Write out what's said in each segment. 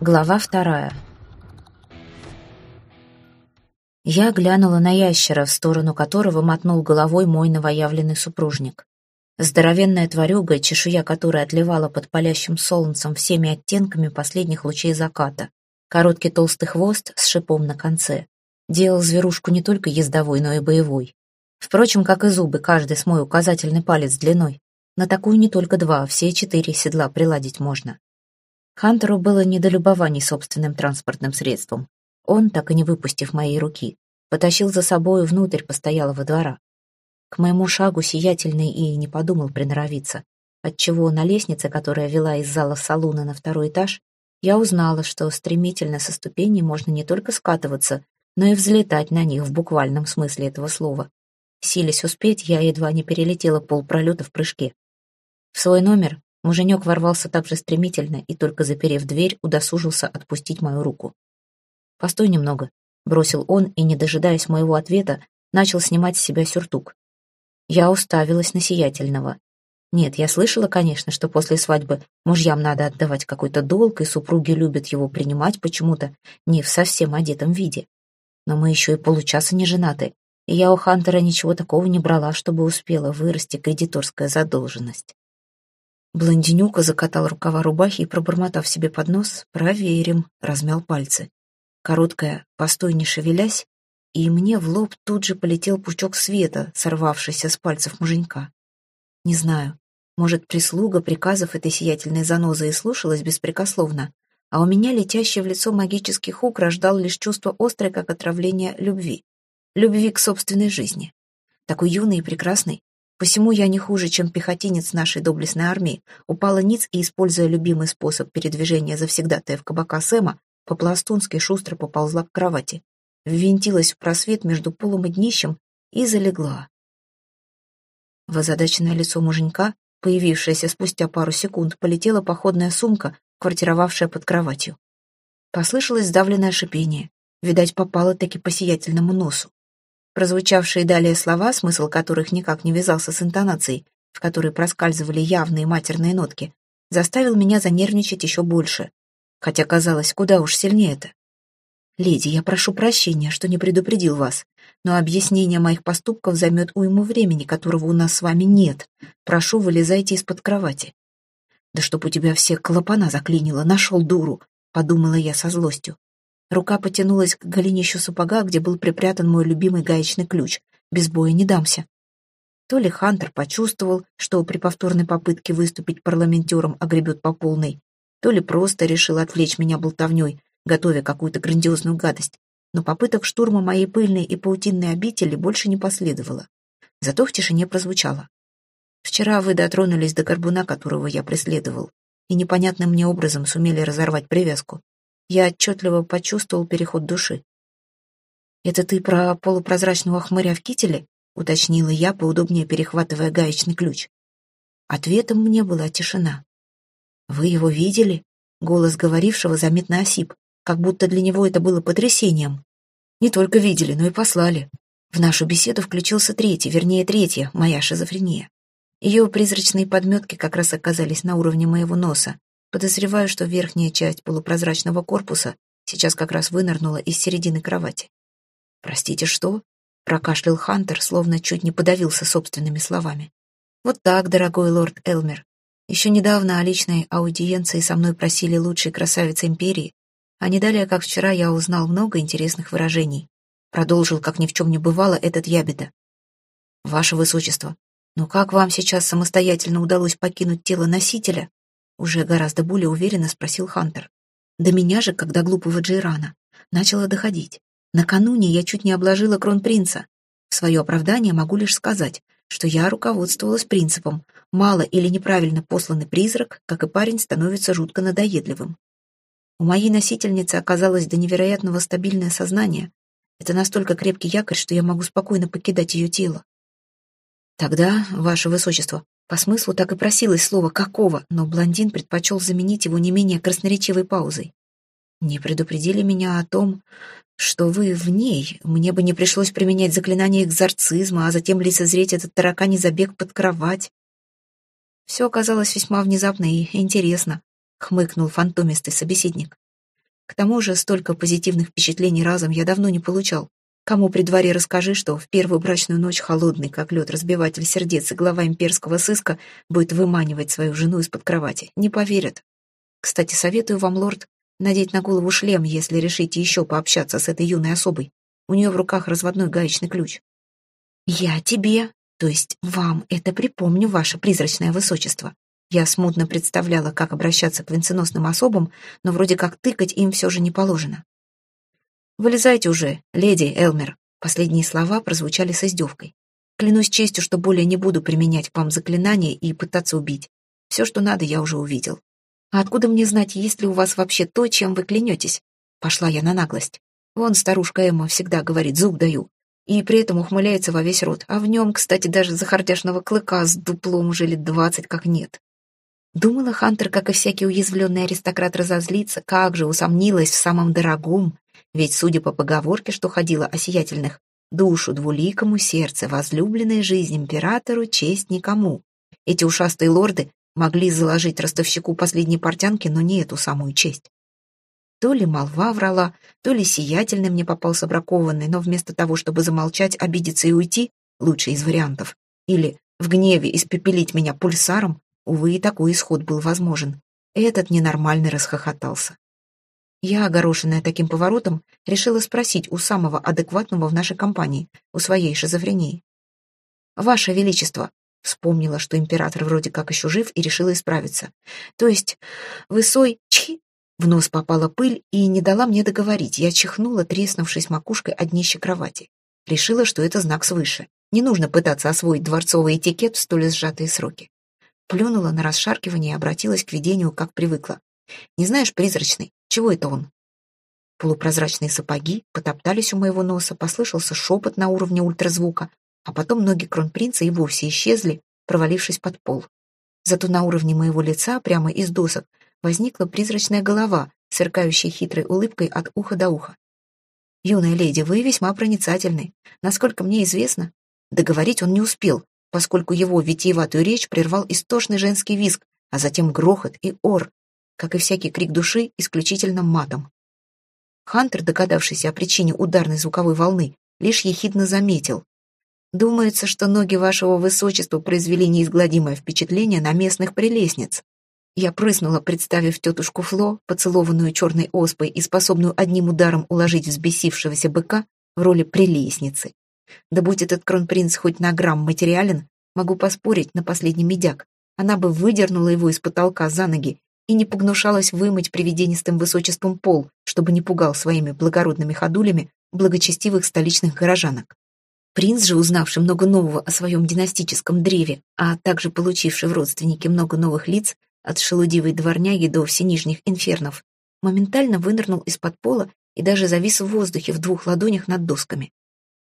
Глава вторая. Я глянула на ящера, в сторону которого мотнул головой мой новоявленный супружник. Здоровенная тварюга, чешуя которой отливала под палящим солнцем всеми оттенками последних лучей заката. Короткий толстый хвост с шипом на конце. Делал зверушку не только ездовой, но и боевой. Впрочем, как и зубы, каждый с мой указательный палец длиной. На такую не только два, все четыре седла приладить можно. Хантеру было недолюбований собственным транспортным средством. Он, так и не выпустив моей руки, потащил за собою внутрь постоялого двора. К моему шагу сиятельный и не подумал приноровиться, отчего на лестнице, которая вела из зала салуна на второй этаж, я узнала, что стремительно со ступеней можно не только скатываться, но и взлетать на них в буквальном смысле этого слова. Силясь успеть, я едва не перелетела полпролета в прыжке. В свой номер муженек ворвался так же стремительно и, только заперев дверь, удосужился отпустить мою руку. «Постой немного», — бросил он и, не дожидаясь моего ответа, начал снимать с себя сюртук. Я уставилась на сиятельного. Нет, я слышала, конечно, что после свадьбы мужьям надо отдавать какой-то долг, и супруги любят его принимать почему-то не в совсем одетом виде. Но мы еще и получаса не женаты, и я у Хантера ничего такого не брала, чтобы успела вырасти кредиторская задолженность. Блондинюка закатал рукава рубахи и, пробормотав себе под нос, «Проверим», размял пальцы. Короткая, постой не шевелясь, и мне в лоб тут же полетел пучок света, сорвавшийся с пальцев муженька. Не знаю, может, прислуга приказов этой сиятельной занозы и слушалась беспрекословно, а у меня летящий в лицо магический хук рождал лишь чувство острое, как отравление любви. Любви к собственной жизни. Такой юный и прекрасный. Посему я не хуже, чем пехотинец нашей доблестной армии, упала ниц и, используя любимый способ передвижения завсегдатая в кабака Сэма, по-пластунски шустро поползла к кровати, ввинтилась в просвет между полом и днищем и залегла. В озадаченное лицо муженька, появившееся спустя пару секунд, полетела походная сумка, квартировавшая под кроватью. Послышалось сдавленное шипение. Видать, попало таки по сиятельному носу. Прозвучавшие далее слова, смысл которых никак не вязался с интонацией, в которой проскальзывали явные матерные нотки, заставил меня занервничать еще больше хотя казалось, куда уж сильнее это. «Леди, я прошу прощения, что не предупредил вас, но объяснение моих поступков займет уйму времени, которого у нас с вами нет. Прошу, вылезайте из-под кровати». «Да чтоб у тебя все клапана заклинило, нашел дуру», — подумала я со злостью. Рука потянулась к голенищу сапога, где был припрятан мой любимый гаечный ключ. Без боя не дамся. То ли Хантер почувствовал, что при повторной попытке выступить парламентером огребет по полной, то ли просто решил отвлечь меня болтовней, готовя какую-то грандиозную гадость, но попыток штурма моей пыльной и паутинной обители больше не последовало. Зато в тишине прозвучало. «Вчера вы дотронулись до горбуна, которого я преследовал, и непонятным мне образом сумели разорвать привязку. Я отчетливо почувствовал переход души. «Это ты про полупрозрачного хмыря в кителе?» — уточнила я, поудобнее перехватывая гаечный ключ. Ответом мне была тишина. «Вы его видели?» Голос говорившего заметно осип, как будто для него это было потрясением. Не только видели, но и послали. В нашу беседу включился третий, вернее, третья, моя шизофрения. Ее призрачные подметки как раз оказались на уровне моего носа. Подозреваю, что верхняя часть полупрозрачного корпуса сейчас как раз вынырнула из середины кровати. «Простите, что?» — прокашлял Хантер, словно чуть не подавился собственными словами. «Вот так, дорогой лорд Элмер, еще недавно о личной аудиенции со мной просили лучшие красавицы империи, а не далее, как вчера, я узнал много интересных выражений. Продолжил, как ни в чем не бывало, этот ябеда. «Ваше Высочество, но как вам сейчас самостоятельно удалось покинуть тело носителя?» Уже гораздо более уверенно спросил Хантер. До меня же, когда глупого Джейрана, начало доходить. Накануне я чуть не обложила кронпринца. В свое оправдание могу лишь сказать, что я руководствовалась принципом «мало или неправильно посланный призрак, как и парень, становится жутко надоедливым». У моей носительницы оказалось до невероятного стабильное сознание. Это настолько крепкий якорь, что я могу спокойно покидать ее тело. Тогда, ваше высочество, по смыслу так и просилось слово «какого», но блондин предпочел заменить его не менее красноречивой паузой. Не предупредили меня о том, что вы в ней, мне бы не пришлось применять заклинание экзорцизма, а затем лицезреть этот тараканий забег под кровать. Все оказалось весьма внезапно и интересно, хмыкнул фантомистый собеседник. К тому же столько позитивных впечатлений разом я давно не получал. Кому при дворе расскажи, что в первую брачную ночь холодный, как лед, разбиватель сердец и глава имперского сыска будет выманивать свою жену из-под кровати. Не поверят. Кстати, советую вам, лорд, надеть на голову шлем, если решите еще пообщаться с этой юной особой. У нее в руках разводной гаечный ключ. Я тебе, то есть вам, это припомню, ваше призрачное высочество. Я смутно представляла, как обращаться к венценосным особам, но вроде как тыкать им все же не положено. «Вылезайте уже, леди Элмер». Последние слова прозвучали с издевкой. «Клянусь честью, что более не буду применять к вам заклинания и пытаться убить. Все, что надо, я уже увидел. А откуда мне знать, есть ли у вас вообще то, чем вы клянетесь?» Пошла я на наглость. Вон старушка Эмма всегда говорит «зуб даю». И при этом ухмыляется во весь рот. А в нем, кстати, даже захардяшного клыка с дуплом уже лет двадцать как нет. Думала Хантер, как и всякий уязвленный аристократ, разозлиться, как же усомнилась в самом дорогом, ведь, судя по поговорке, что ходила о сиятельных, душу двуликому, сердце, возлюбленной жизнь императору, честь никому. Эти ушастые лорды могли заложить ростовщику последней портянки, но не эту самую честь. То ли молва врала, то ли сиятельный мне попался бракованный, но вместо того, чтобы замолчать, обидеться и уйти, лучший из вариантов, или в гневе испепелить меня пульсаром, увы, и такой исход был возможен. Этот ненормальный расхохотался. Я, огорошенная таким поворотом, решила спросить у самого адекватного в нашей компании, у своей шизофрении. «Ваше Величество», — вспомнила, что император вроде как еще жив и решила исправиться. «То есть вы сой... Чхи!» В нос попала пыль и не дала мне договорить. Я чихнула, треснувшись макушкой о днище кровати. Решила, что это знак свыше. Не нужно пытаться освоить дворцовый этикет в столь сжатые сроки. Плюнула на расшаркивание и обратилась к видению, как привыкла. «Не знаешь, призрачный, чего это он? Полупрозрачные сапоги потоптались у моего носа, послышался шепот на уровне ультразвука, а потом ноги кронпринца и вовсе исчезли, провалившись под пол. Зато на уровне моего лица, прямо из досок, возникла призрачная голова, сверкающая хитрой улыбкой от уха до уха. «Юная леди, вы весьма проницательны. Насколько мне известно...» Договорить он не успел, поскольку его витиеватую речь прервал истошный женский визг, а затем грохот и ор, как и всякий крик души, исключительно матом. Хантер, догадавшийся о причине ударной звуковой волны, лишь ехидно заметил. «Думается, что ноги вашего высочества произвели неизгладимое впечатление на местных прелестниц». Я прыснула, представив тетушку Фло, поцелованную черной оспой и способную одним ударом уложить взбесившегося быка в роли прелестницы. Да будь этот кронпринц хоть на грамм материален, могу поспорить на последний медяк. Она бы выдернула его из потолка за ноги и не погнушалась вымыть привиденистым высочеством пол, чтобы не пугал своими благородными ходулями благочестивых столичных горожанок. Принц же, узнавший много нового о своем династическом древе, а также получивший в родственники много новых лиц, от шелудивой дворняги до всенижних инфернов, моментально вынырнул из-под пола и даже завис в воздухе в двух ладонях над досками.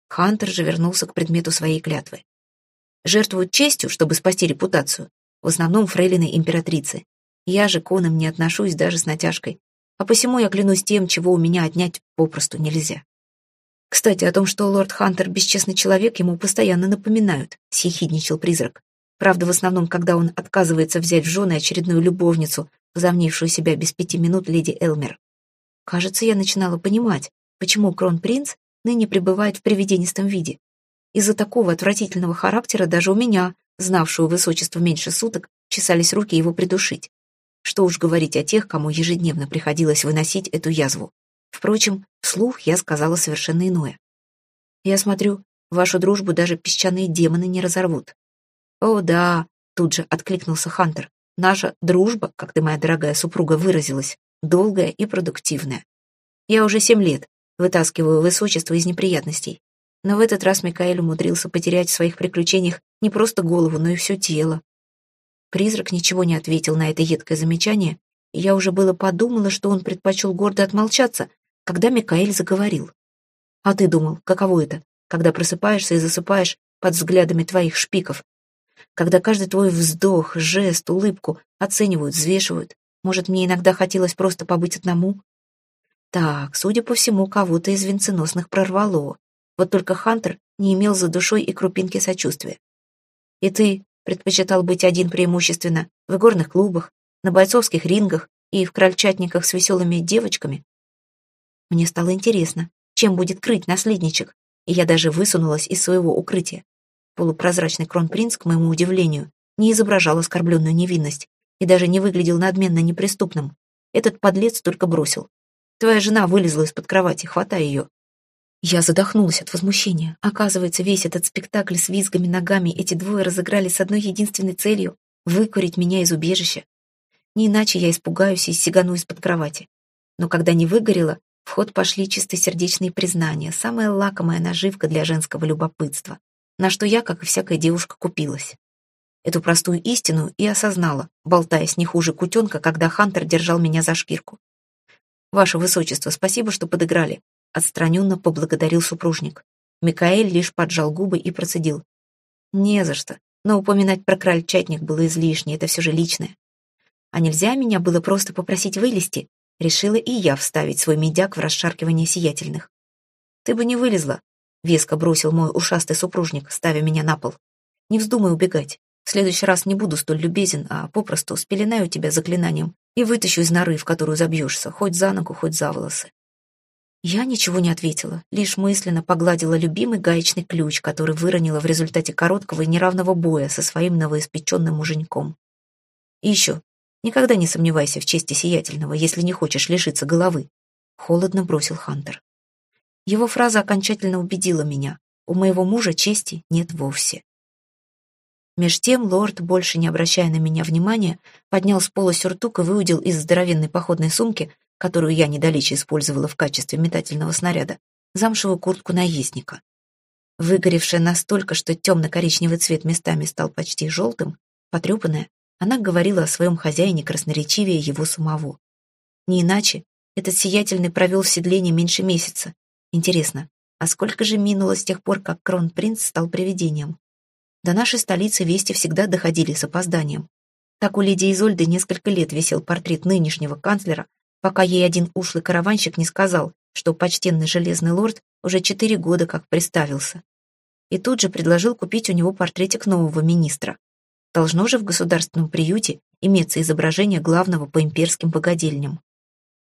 Хантер же вернулся к предмету своей клятвы. Жертвуют честью, чтобы спасти репутацию, в основном фрейлины императрицы, я же к онам не отношусь даже с натяжкой, а посему я клянусь тем, чего у меня отнять попросту нельзя. Кстати, о том, что лорд Хантер бесчестный человек, ему постоянно напоминают, — съехидничал призрак. Правда, в основном, когда он отказывается взять в жены очередную любовницу, возомнившую себя без пяти минут леди Элмер. Кажется, я начинала понимать, почему кронпринц ныне пребывает в привиденистом виде. Из-за такого отвратительного характера даже у меня, знавшего высочество меньше суток, чесались руки его придушить. Что уж говорить о тех, кому ежедневно приходилось выносить эту язву. Впрочем, вслух я сказала совершенно иное. Я смотрю, вашу дружбу даже песчаные демоны не разорвут. О, да, тут же откликнулся Хантер. Наша дружба, как ты, моя дорогая супруга, выразилась, долгая и продуктивная. Я уже семь лет вытаскиваю высочество из неприятностей. Но в этот раз Микаэль умудрился потерять в своих приключениях не просто голову, но и все тело. Призрак ничего не ответил на это едкое замечание, и я уже было подумала, что он предпочел гордо отмолчаться, когда Микаэль заговорил. «А ты думал, каково это, когда просыпаешься и засыпаешь под взглядами твоих шпиков? Когда каждый твой вздох, жест, улыбку оценивают, взвешивают? Может, мне иногда хотелось просто побыть одному?» Так, судя по всему, кого-то из венценосных прорвало. Вот только Хантер не имел за душой и крупинки сочувствия. «И ты Предпочитал быть один преимущественно в игорных клубах, на бойцовских рингах и в крольчатниках с веселыми девочками, Мне стало интересно, чем будет крыть наследничек, и я даже высунулась из своего укрытия. Полупрозрачный кронпринц, к моему удивлению, не изображал оскорбленную невинность и даже не выглядел надменно неприступным. Этот подлец только бросил. Твоя жена вылезла из-под кровати, хватай ее. Я задохнулась от возмущения. Оказывается, весь этот спектакль с визгами ногами эти двое разыграли с одной единственной целью — выкурить меня из убежища. Не иначе я испугаюсь и сигану из-под кровати. Но когда не выгорело, в ход пошли чистосердечные признания, самая лакомая наживка для женского любопытства, на что я, как и всякая девушка, купилась. Эту простую истину и осознала, болтаясь не хуже кутенка, когда Хантер держал меня за шкирку. «Ваше Высочество, спасибо, что подыграли», — отстраненно поблагодарил супружник. Микаэль лишь поджал губы и процедил. «Не за что, но упоминать про крольчатник было излишне, это все же личное. А нельзя меня было просто попросить вылезти?» Решила и я вставить свой медяк в расшаркивание сиятельных. «Ты бы не вылезла», — веско бросил мой ушастый супружник, ставя меня на пол. «Не вздумай убегать. В следующий раз не буду столь любезен, а попросту спеленаю тебя заклинанием и вытащу из норы, в которую забьешься, хоть за ногу, хоть за волосы». Я ничего не ответила, лишь мысленно погладила любимый гаечный ключ, который выронила в результате короткого и неравного боя со своим новоиспеченным муженьком. И еще, Никогда не сомневайся в чести сиятельного, если не хочешь лишиться головы», — холодно бросил Хантер. Его фраза окончательно убедила меня. У моего мужа чести нет вовсе. Меж тем лорд, больше не обращая на меня внимания, поднял с пола сюртук и выудил из здоровенной походной сумки, которую я недалече использовала в качестве метательного снаряда, замшевую куртку наездника. Выгоревшая настолько, что темно-коричневый цвет местами стал почти желтым, потрепанная, она говорила о своем хозяине красноречивее его самого. Не иначе, этот сиятельный провел в седле не меньше месяца. Интересно, а сколько же минуло с тех пор, как кронпринц стал привидением? До нашей столицы вести всегда доходили с опозданием. Так у леди Изольды несколько лет висел портрет нынешнего канцлера, пока ей один ушлый караванщик не сказал, что почтенный железный лорд уже четыре года как приставился. И тут же предложил купить у него портретик нового министра. Должно же в государственном приюте иметься изображение главного по имперским богадельням.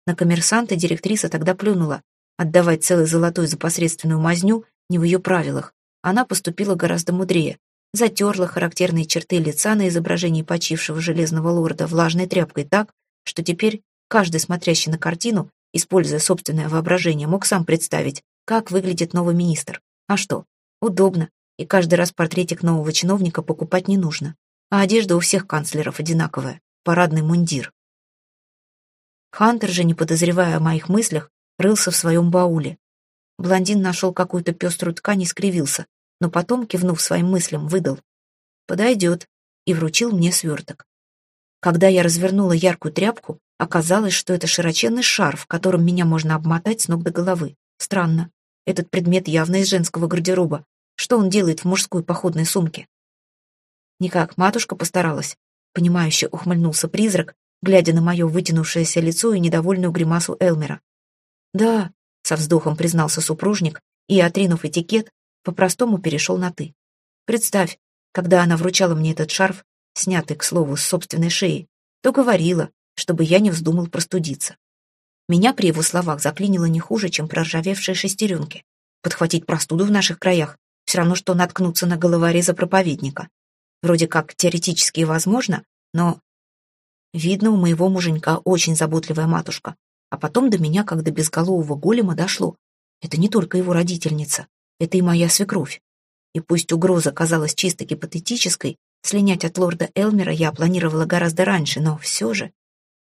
На коммерсанта директриса тогда плюнула. Отдавать целый золотой за посредственную мазню не в ее правилах. Она поступила гораздо мудрее. Затерла характерные черты лица на изображении почившего железного лорда влажной тряпкой так, что теперь каждый, смотрящий на картину, используя собственное воображение, мог сам представить, как выглядит новый министр. А что? Удобно, и каждый раз портретик нового чиновника покупать не нужно а одежда у всех канцлеров одинаковая, парадный мундир. Хантер же, не подозревая о моих мыслях, рылся в своем бауле. Блондин нашел какую-то пеструю ткань и скривился, но потом, кивнув своим мыслям, выдал. «Подойдет», и вручил мне сверток. Когда я развернула яркую тряпку, оказалось, что это широченный шарф, которым меня можно обмотать с ног до головы. Странно. Этот предмет явно из женского гардероба. Что он делает в мужской походной сумке? Никак, матушка постаралась. Понимающе ухмыльнулся призрак, глядя на мое вытянувшееся лицо и недовольную гримасу Элмера. «Да», — со вздохом признался супружник и, отринув этикет, по-простому перешел на «ты». «Представь, когда она вручала мне этот шарф, снятый, к слову, с собственной шеи, то говорила, чтобы я не вздумал простудиться. Меня при его словах заклинило не хуже, чем проржавевшие шестеренки. Подхватить простуду в наших краях все равно, что наткнуться на головореза проповедника. Вроде как теоретически возможно, но... Видно, у моего муженька очень заботливая матушка. А потом до меня, как до безголового голема, дошло. Это не только его родительница, это и моя свекровь. И пусть угроза казалась чисто гипотетической, слинять от лорда Элмера я планировала гораздо раньше, но все же...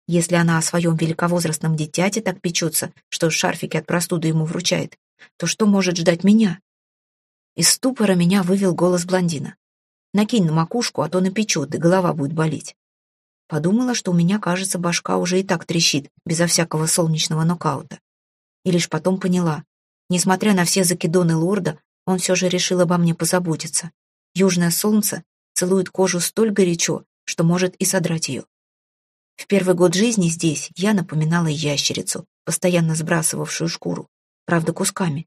Если она о своем великовозрастном дитяте так печется, что шарфики от простуды ему вручает, то что может ждать меня? Из ступора меня вывел голос блондина. Накинь на макушку, а то напечет, и голова будет болеть. Подумала, что у меня, кажется, башка уже и так трещит, безо всякого солнечного нокаута. И лишь потом поняла. Несмотря на все закидоны лорда, он все же решил обо мне позаботиться. Южное солнце целует кожу столь горячо, что может и содрать ее. В первый год жизни здесь я напоминала ящерицу, постоянно сбрасывавшую шкуру, правда, кусками.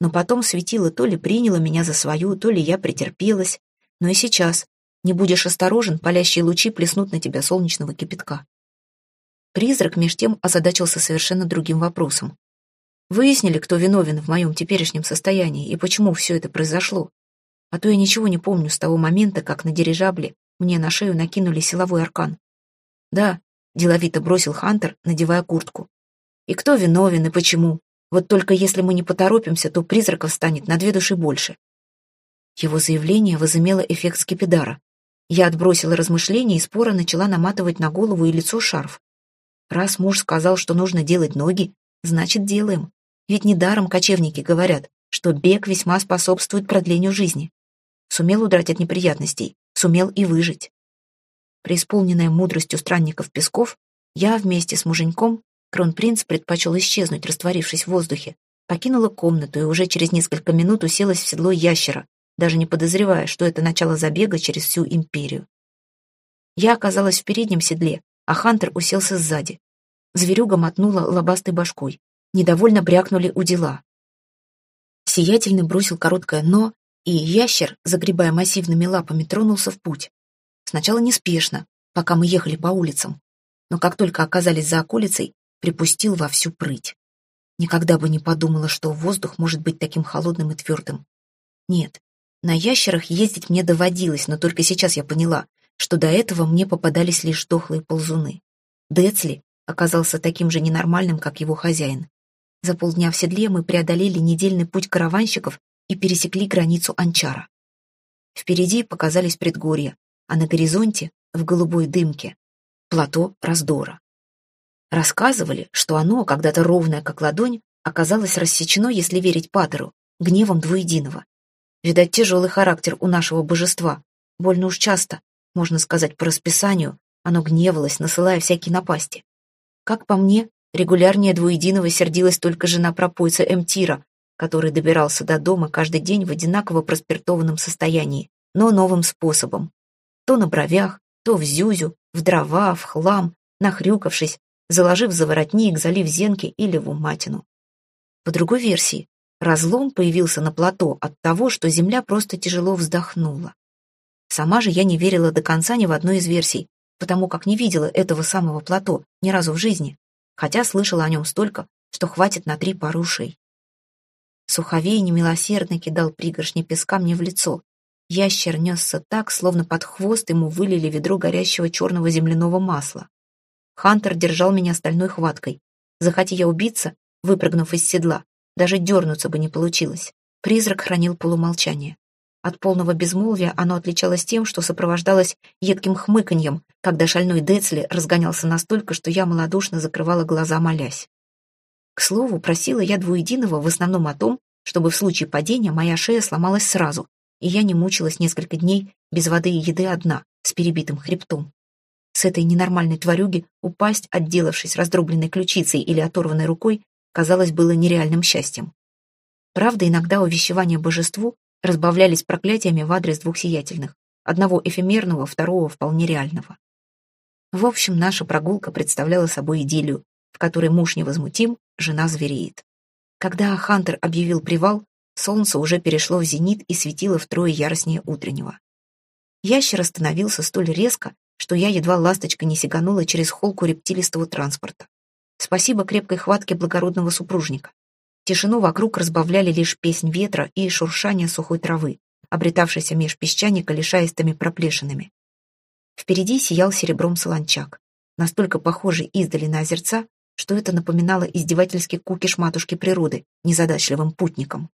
Но потом светило то ли приняло меня за свою, то ли я претерпелась, но и сейчас. Не будешь осторожен, палящие лучи плеснут на тебя солнечного кипятка. Призрак меж тем озадачился совершенно другим вопросом. Выяснили, кто виновен в моем теперешнем состоянии и почему все это произошло. А то я ничего не помню с того момента, как на дирижабле мне на шею накинули силовой аркан. Да, деловито бросил Хантер, надевая куртку. И кто виновен и почему? Вот только если мы не поторопимся, то призраков станет на две души больше. Его заявление возымело эффект скипидара. Я отбросила размышления и спора начала наматывать на голову и лицо шарф. Раз муж сказал, что нужно делать ноги, значит, делаем. Ведь недаром кочевники говорят, что бег весьма способствует продлению жизни. Сумел удрать от неприятностей, сумел и выжить. Преисполненная мудростью странников песков, я вместе с муженьком, кронпринц предпочел исчезнуть, растворившись в воздухе, покинула комнату и уже через несколько минут уселась в седло ящера, даже не подозревая, что это начало забега через всю империю. Я оказалась в переднем седле, а Хантер уселся сзади. Зверюга мотнула лобастой башкой. Недовольно брякнули у дела. Сиятельный бросил короткое «но», и ящер, загребая массивными лапами, тронулся в путь. Сначала неспешно, пока мы ехали по улицам, но как только оказались за околицей, припустил во всю прыть. Никогда бы не подумала, что воздух может быть таким холодным и твердым. Нет, на ящерах ездить мне доводилось, но только сейчас я поняла, что до этого мне попадались лишь дохлые ползуны. Децли оказался таким же ненормальным, как его хозяин. За полдня в седле мы преодолели недельный путь караванщиков и пересекли границу Анчара. Впереди показались предгорья, а на горизонте, в голубой дымке, плато раздора. Рассказывали, что оно, когда-то ровное как ладонь, оказалось рассечено, если верить Патеру, гневом двуединого. Видать, тяжелый характер у нашего божества. Больно уж часто, можно сказать по расписанию, оно гневалось, насылая всякие напасти. Как по мне, регулярнее двуединого сердилась только жена пропойца Эмтира, который добирался до дома каждый день в одинаково проспиртованном состоянии, но новым способом. То на бровях, то в зюзю, в дрова, в хлам, нахрюкавшись, заложив за воротник, залив зенки или в уматину. По другой версии, разлом появился на плато от того, что земля просто тяжело вздохнула. Сама же я не верила до конца ни в одной из версий, потому как не видела этого самого плато ни разу в жизни, хотя слышала о нем столько, что хватит на три пары ушей. Суховей немилосердно кидал пригоршни песка мне в лицо, Ящер несся так, словно под хвост ему вылили ведро горящего черного земляного масла. Хантер держал меня стальной хваткой. Захоти я убиться, выпрыгнув из седла, даже дернуться бы не получилось. Призрак хранил полумолчание. От полного безмолвия оно отличалось тем, что сопровождалось едким хмыканьем, когда шальной Децли разгонялся настолько, что я малодушно закрывала глаза, молясь. К слову, просила я двуединого в основном о том, чтобы в случае падения моя шея сломалась сразу, и я не мучилась несколько дней без воды и еды одна, с перебитым хребтом. С этой ненормальной тварюги упасть, отделавшись раздробленной ключицей или оторванной рукой, казалось, было нереальным счастьем. Правда, иногда увещевания божеству разбавлялись проклятиями в адрес двух сиятельных, одного эфемерного, второго вполне реального. В общем, наша прогулка представляла собой идиллию, в которой муж невозмутим, жена звереет. Когда Хантер объявил привал, Солнце уже перешло в зенит и светило втрое яростнее утреннего. Ящер остановился столь резко, что я едва ласточкой не сиганула через холку рептилистого транспорта. Спасибо крепкой хватке благородного супружника. Тишину вокруг разбавляли лишь песнь ветра и шуршание сухой травы, обретавшейся меж песчаника лишаистыми проплешинами. Впереди сиял серебром солончак, настолько похожий издали на озерца, что это напоминало издевательский кукиш матушки природы незадачливым путникам.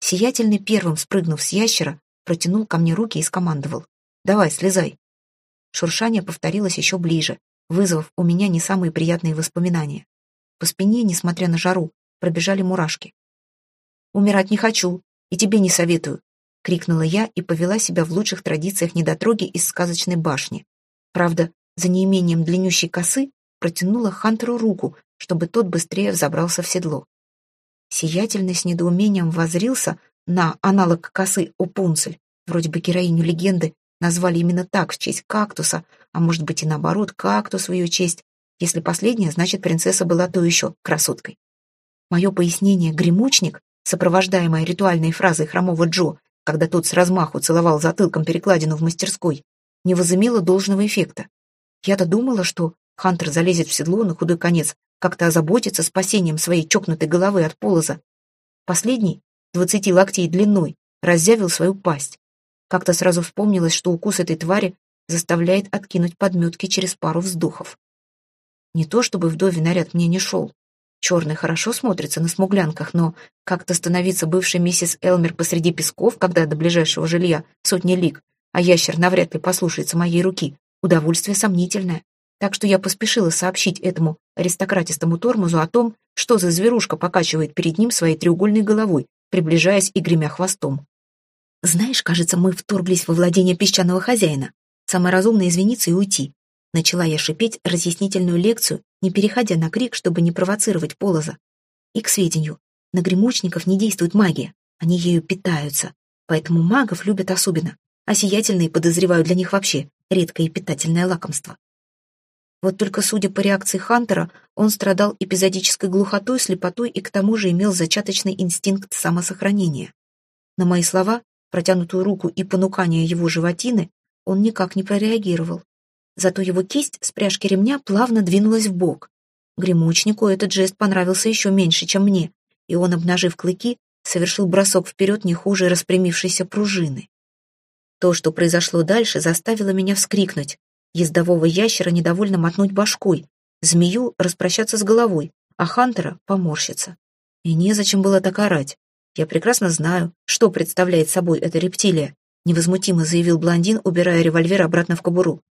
Сиятельный первым, спрыгнув с ящера, протянул ко мне руки и скомандовал. «Давай, слезай». Шуршание повторилось еще ближе, вызвав у меня не самые приятные воспоминания. По спине, несмотря на жару, пробежали мурашки. «Умирать не хочу, и тебе не советую», — крикнула я и повела себя в лучших традициях недотроги из сказочной башни. Правда, за неимением длиннющей косы протянула Хантеру руку, чтобы тот быстрее взобрался в седло. Сиятельный с недоумением возрился на аналог косы Опунцель. Вроде бы героиню легенды назвали именно так, в честь кактуса, а может быть и наоборот, кактус в ее честь. Если последняя, значит, принцесса была то еще красоткой. Мое пояснение «гремучник», сопровождаемое ритуальной фразой хромого Джо, когда тот с размаху целовал затылком перекладину в мастерской, не возымело должного эффекта. Я-то думала, что Хантер залезет в седло на худой конец, как-то озаботиться спасением своей чокнутой головы от полоза. Последний, двадцати локтей длиной, разъявил свою пасть. Как-то сразу вспомнилось, что укус этой твари заставляет откинуть подметки через пару вздохов. Не то чтобы вдове наряд мне не шел. Черный хорошо смотрится на смуглянках, но как-то становиться бывшей миссис Элмер посреди песков, когда до ближайшего жилья сотни лиг, а ящер навряд ли послушается моей руки, удовольствие сомнительное. Так что я поспешила сообщить этому аристократистому тормозу о том, что за зверушка покачивает перед ним своей треугольной головой, приближаясь и гремя хвостом. «Знаешь, кажется, мы вторглись во владение песчаного хозяина. Самое разумное извиниться и уйти. Начала я шипеть разъяснительную лекцию, не переходя на крик, чтобы не провоцировать полоза. И к сведению, на гремучников не действует магия, они ею питаются, поэтому магов любят особенно, а сиятельные подозреваю для них вообще редкое и питательное лакомство. Вот только, судя по реакции Хантера, он страдал эпизодической глухотой, слепотой и к тому же имел зачаточный инстинкт самосохранения. На мои слова, протянутую руку и понукание его животины, он никак не прореагировал. Зато его кисть с пряжки ремня плавно двинулась в бок. Гремучнику этот жест понравился еще меньше, чем мне, и он, обнажив клыки, совершил бросок вперед не хуже распрямившейся пружины. То, что произошло дальше, заставило меня вскрикнуть. Ездового ящера недовольно мотнуть башкой, змею распрощаться с головой, а Хантера поморщиться. И незачем было так орать. Я прекрасно знаю, что представляет собой эта рептилия, невозмутимо заявил блондин, убирая револьвер обратно в кобуру.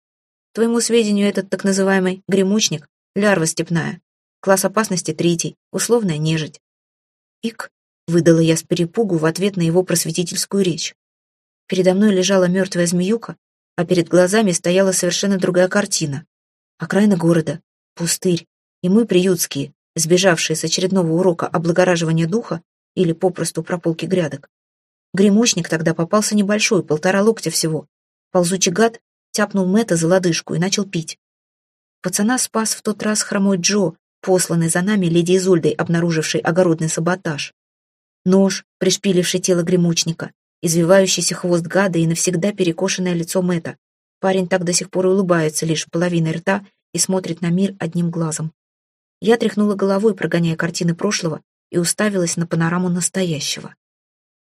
Твоему сведению, этот так называемый гремучник — лярва степная. Класс опасности третий, условная нежить. Ик, выдала я с перепугу в ответ на его просветительскую речь. Передо мной лежала мертвая змеюка, а перед глазами стояла совершенно другая картина. Окраина города, пустырь, и мы, приютские, сбежавшие с очередного урока облагораживания духа или попросту прополки грядок. Гремучник тогда попался небольшой, полтора локтя всего. Ползучий гад тяпнул Мэтта за лодыжку и начал пить. Пацана спас в тот раз хромой Джо, посланный за нами леди Изольдой, обнаружившей огородный саботаж. Нож, пришпиливший тело гремучника, извивающийся хвост гада и навсегда перекошенное лицо Мэтта. Парень так до сих пор улыбается лишь половиной рта и смотрит на мир одним глазом. Я тряхнула головой, прогоняя картины прошлого, и уставилась на панораму настоящего.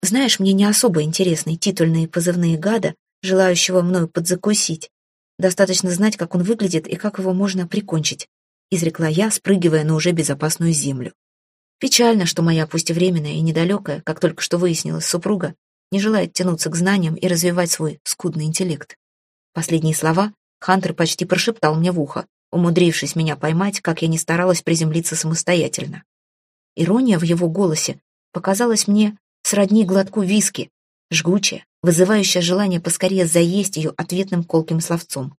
Знаешь, мне не особо интересны титульные позывные гада, желающего мною подзакусить. Достаточно знать, как он выглядит и как его можно прикончить, изрекла я, спрыгивая на уже безопасную землю. Печально, что моя, пусть временная и недалекая, как только что выяснилось, супруга, не желает тянуться к знаниям и развивать свой скудный интеллект. Последние слова Хантер почти прошептал мне в ухо, умудрившись меня поймать, как я не старалась приземлиться самостоятельно. Ирония в его голосе показалась мне сродни глотку виски, жгучая, вызывающая желание поскорее заесть ее ответным колким словцом.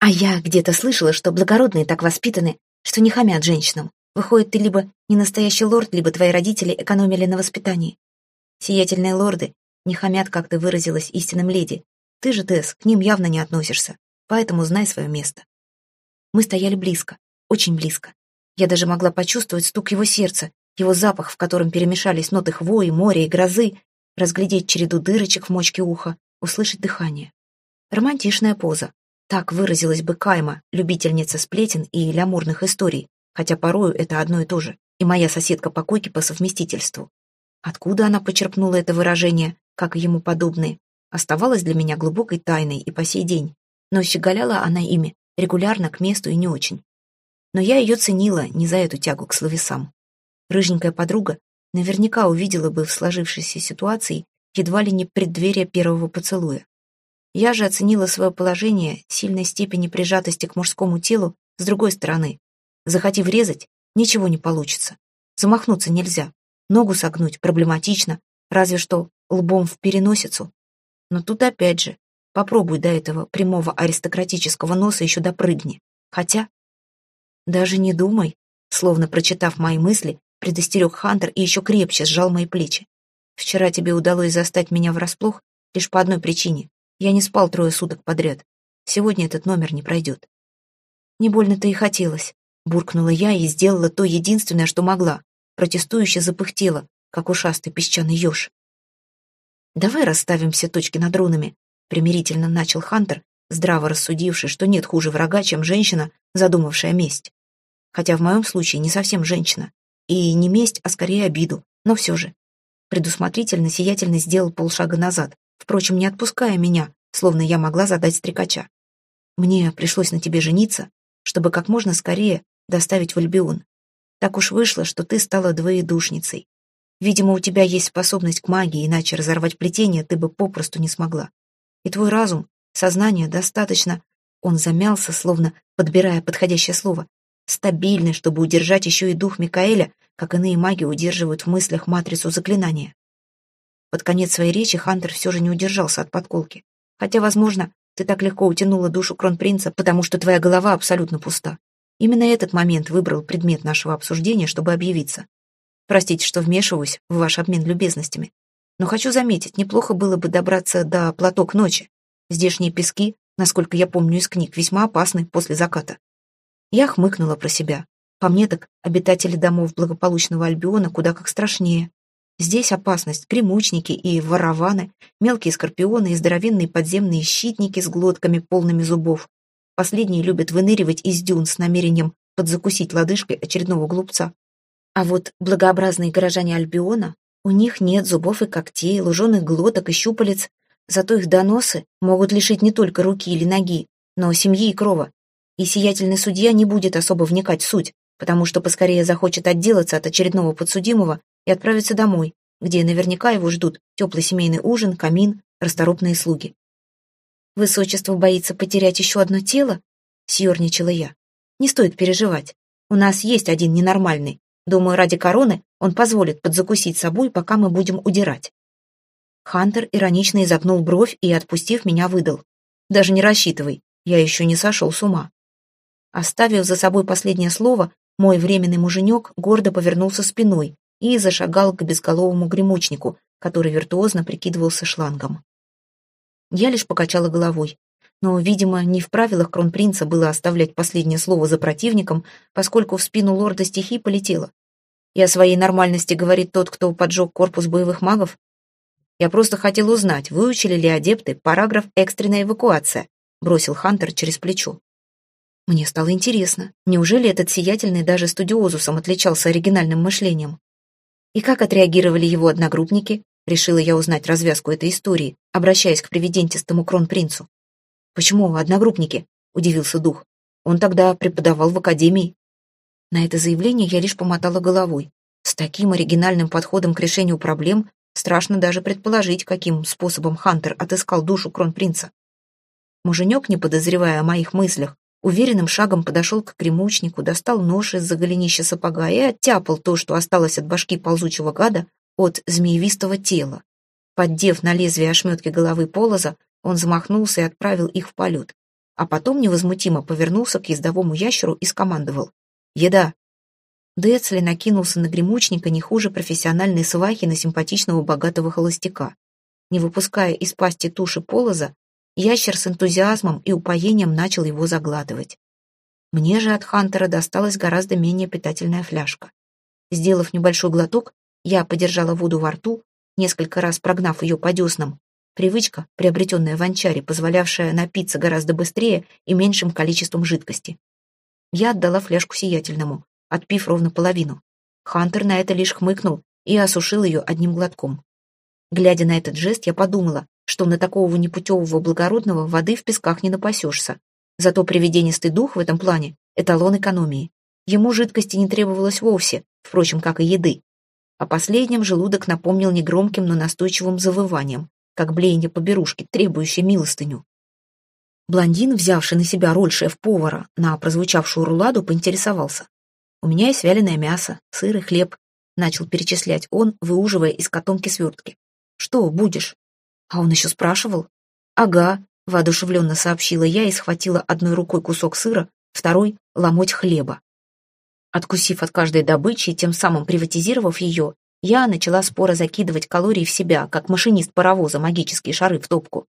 А я где-то слышала, что благородные так воспитаны, что не хамят женщинам. Выходит, ты либо не настоящий лорд, либо твои родители экономили на воспитании. Сиятельные лорды не хамят, как ты выразилась, истинным леди. Ты же, Тесс, к ним явно не относишься, поэтому знай свое место. Мы стояли близко, очень близко. Я даже могла почувствовать стук его сердца, его запах, в котором перемешались ноты хвои, моря и грозы, разглядеть череду дырочек в мочке уха, услышать дыхание. Романтичная поза. Так выразилась бы Кайма, любительница сплетен и лямурных историй, хотя порою это одно и то же, и моя соседка по койке по совместительству. Откуда она почерпнула это выражение, как ему подобные, оставалось для меня глубокой тайной и по сей день, но щеголяла она ими регулярно к месту и не очень. Но я ее ценила не за эту тягу к словесам. Рыженькая подруга наверняка увидела бы в сложившейся ситуации едва ли не преддверие первого поцелуя. Я же оценила свое положение сильной степени прижатости к мужскому телу с другой стороны. Захоти врезать, ничего не получится. Замахнуться нельзя. Ногу согнуть проблематично, разве что лбом в переносицу. Но тут опять же, попробуй до этого прямого аристократического носа еще допрыгни. Хотя... Даже не думай, словно прочитав мои мысли, предостерег Хантер и еще крепче сжал мои плечи. Вчера тебе удалось застать меня врасплох лишь по одной причине. Я не спал трое суток подряд. Сегодня этот номер не пройдет. Не больно-то и хотелось. Буркнула я и сделала то единственное, что могла. Протестующе запыхтела, как ушастый песчаный еж. «Давай расставим все точки над рунами», — примирительно начал Хантер, здраво рассудивший, что нет хуже врага, чем женщина, задумавшая месть. хотя в моем случае не совсем женщина. И не месть, а скорее обиду, но все же. Предусмотрительно сиятельно сделал полшага назад, впрочем, не отпуская меня, словно я могла задать стрекача. Мне пришлось на тебе жениться, чтобы как можно скорее доставить в Альбион. Так уж вышло, что ты стала двоедушницей. Видимо, у тебя есть способность к магии, иначе разорвать плетение ты бы попросту не смогла. И твой разум, сознание достаточно... Он замялся, словно подбирая подходящее слово. Стабильный, чтобы удержать еще и дух Микаэля, как иные маги удерживают в мыслях матрицу заклинания. Под конец своей речи Хантер все же не удержался от подколки. Хотя, возможно, ты так легко утянула душу кронпринца, потому что твоя голова абсолютно пуста. Именно этот момент выбрал предмет нашего обсуждения, чтобы объявиться. Простите, что вмешиваюсь в ваш обмен любезностями. Но хочу заметить, неплохо было бы добраться до платок ночи. Здешние пески, насколько я помню из книг, весьма опасны после заката. Я хмыкнула про себя. По мне так обитатели домов благополучного Альбиона куда как страшнее. Здесь опасность, гремучники и ворованы, мелкие скорпионы и здоровенные подземные щитники с глотками полными зубов. Последние любят выныривать из дюн с намерением подзакусить лодыжкой очередного глупца. А вот благообразные горожане Альбиона, у них нет зубов и когтей, луженых глоток и щупалец, зато их доносы могут лишить не только руки или ноги, но семьи и крова. И сиятельный судья не будет особо вникать в суть, потому что поскорее захочет отделаться от очередного подсудимого и отправиться домой, где наверняка его ждут теплый семейный ужин, камин, расторопные слуги. «Высочество боится потерять еще одно тело?» — съерничала я. «Не стоит переживать. У нас есть один ненормальный. Думаю, ради короны он позволит подзакусить собой, пока мы будем удирать». Хантер иронично изогнул бровь и, отпустив меня, выдал. «Даже не рассчитывай, я еще не сошел с ума». Оставив за собой последнее слово, мой временный муженек гордо повернулся спиной и зашагал к безголовому гремучнику, который виртуозно прикидывался шлангом. Я лишь покачала головой. Но, видимо, не в правилах кронпринца было оставлять последнее слово за противником, поскольку в спину лорда стихий полетело. И о своей нормальности говорит тот, кто поджег корпус боевых магов? Я просто хотел узнать, выучили ли адепты параграф «экстренная эвакуация», бросил Хантер через плечо. Мне стало интересно, неужели этот сиятельный даже студиозусом отличался оригинальным мышлением? И как отреагировали его одногруппники? Решила я узнать развязку этой истории, обращаясь к привидентистому кронпринцу. «Почему одногруппники?» — удивился дух. «Он тогда преподавал в академии». На это заявление я лишь помотала головой. С таким оригинальным подходом к решению проблем страшно даже предположить, каким способом Хантер отыскал душу кронпринца. Муженек, не подозревая о моих мыслях, Уверенным шагом подошел к кремучнику, достал нож из-за голенища сапога и оттяпал то, что осталось от башки ползучего гада, от змеевистого тела. Поддев на лезвие ошметки головы полоза, он замахнулся и отправил их в полет. А потом невозмутимо повернулся к ездовому ящеру и скомандовал. «Еда!» Децли накинулся на гремучника не хуже профессиональной свахи на симпатичного богатого холостяка. Не выпуская из пасти туши полоза, Ящер с энтузиазмом и упоением начал его заглатывать. Мне же от Хантера досталась гораздо менее питательная фляжка. Сделав небольшой глоток, я подержала воду во рту, несколько раз прогнав ее по деснам. Привычка, приобретенная в анчаре, позволявшая напиться гораздо быстрее и меньшим количеством жидкости. Я отдала фляжку сиятельному, отпив ровно половину. Хантер на это лишь хмыкнул и осушил ее одним глотком. Глядя на этот жест, я подумала, что на такого непутевого благородного воды в песках не напасешься. Зато привиденистый дух в этом плане — эталон экономии. Ему жидкости не требовалось вовсе, впрочем, как и еды. А последнем желудок напомнил негромким, но настойчивым завыванием, как блеяние поберушки, требующей милостыню. Блондин, взявший на себя роль шеф-повара на прозвучавшую руладу, поинтересовался. «У меня есть вяленое мясо, сыр и хлеб», — начал перечислять он, выуживая из котомки свертки. «Что будешь?» А он еще спрашивал? Ага, воодушевленно сообщила я и схватила одной рукой кусок сыра, второй — ломоть хлеба. Откусив от каждой добычи и тем самым приватизировав ее, я начала споро закидывать калории в себя, как машинист паровоза магические шары в топку.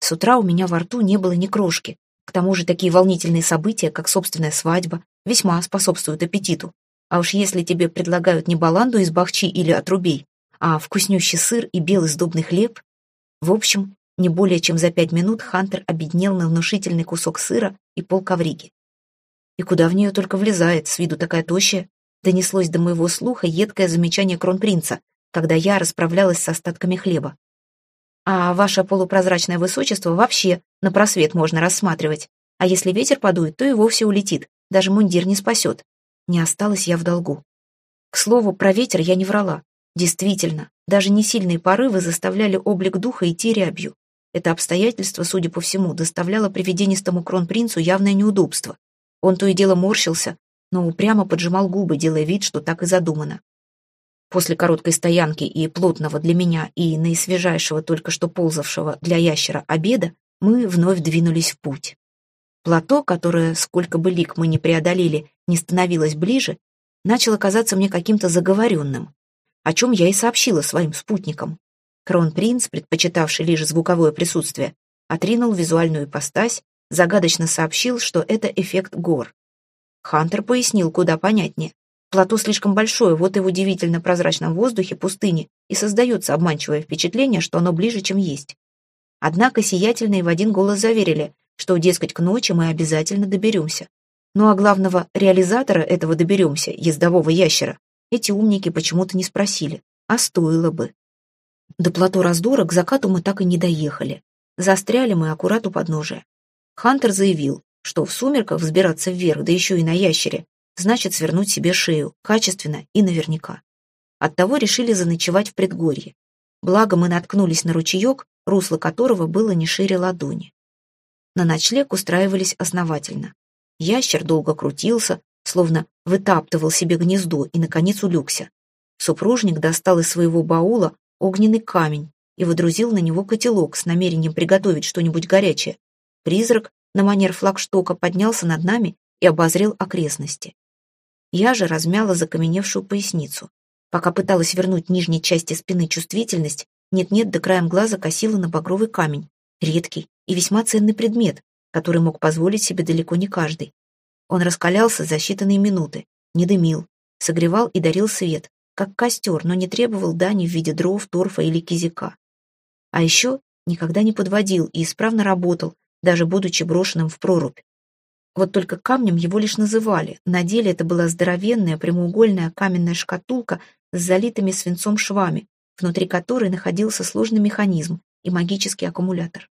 С утра у меня во рту не было ни крошки. К тому же такие волнительные события, как собственная свадьба, весьма способствуют аппетиту. А уж если тебе предлагают не баланду из бахчи или отрубей, а вкуснющий сыр и белый сдобный хлеб, в общем, не более чем за пять минут Хантер обеднел на внушительный кусок сыра и полковриги. И куда в нее только влезает, с виду такая тощая. Донеслось до моего слуха едкое замечание кронпринца, когда я расправлялась с остатками хлеба. А ваше полупрозрачное высочество вообще на просвет можно рассматривать. А если ветер подует, то и вовсе улетит, даже мундир не спасет. Не осталась я в долгу. К слову, про ветер я не врала. Действительно, даже несильные порывы заставляли облик духа идти рябью. Это обстоятельство, судя по всему, доставляло привиденистому кронпринцу явное неудобство. Он то и дело морщился, но упрямо поджимал губы, делая вид, что так и задумано. После короткой стоянки и плотного для меня и наисвежайшего только что ползавшего для ящера обеда мы вновь двинулись в путь. Плато, которое, сколько бы лик мы не преодолели, не становилось ближе, начало казаться мне каким-то заговоренным, о чем я и сообщила своим спутникам. Кронпринц, предпочитавший лишь звуковое присутствие, отринул визуальную ипостась, загадочно сообщил, что это эффект гор. Хантер пояснил куда понятнее. Плато слишком большое, вот и в удивительно прозрачном воздухе пустыни и создается обманчивое впечатление, что оно ближе, чем есть. Однако сиятельные в один голос заверили, что, дескать, к ночи мы обязательно доберемся. Ну а главного реализатора этого доберемся, ездового ящера, эти умники почему-то не спросили, а стоило бы. До плато раздора к закату мы так и не доехали. Застряли мы аккурат у подножия. Хантер заявил, что в сумерках взбираться вверх, да еще и на ящере, значит свернуть себе шею, качественно и наверняка. Оттого решили заночевать в предгорье. Благо мы наткнулись на ручеек, русло которого было не шире ладони. На ночлег устраивались основательно. Ящер долго крутился, словно вытаптывал себе гнездо и, наконец, улегся. Супружник достал из своего баула огненный камень и водрузил на него котелок с намерением приготовить что-нибудь горячее. Призрак на манер флагштока поднялся над нами и обозрел окрестности. Я же размяла закаменевшую поясницу. Пока пыталась вернуть нижней части спины чувствительность, нет-нет, до краем глаза косила на багровый камень, редкий, и весьма ценный предмет, который мог позволить себе далеко не каждый. Он раскалялся за считанные минуты, не дымил, согревал и дарил свет, как костер, но не требовал дани в виде дров, торфа или кизика. А еще никогда не подводил и исправно работал, даже будучи брошенным в прорубь. Вот только камнем его лишь называли, на деле это была здоровенная прямоугольная каменная шкатулка с залитыми свинцом швами, внутри которой находился сложный механизм и магический аккумулятор.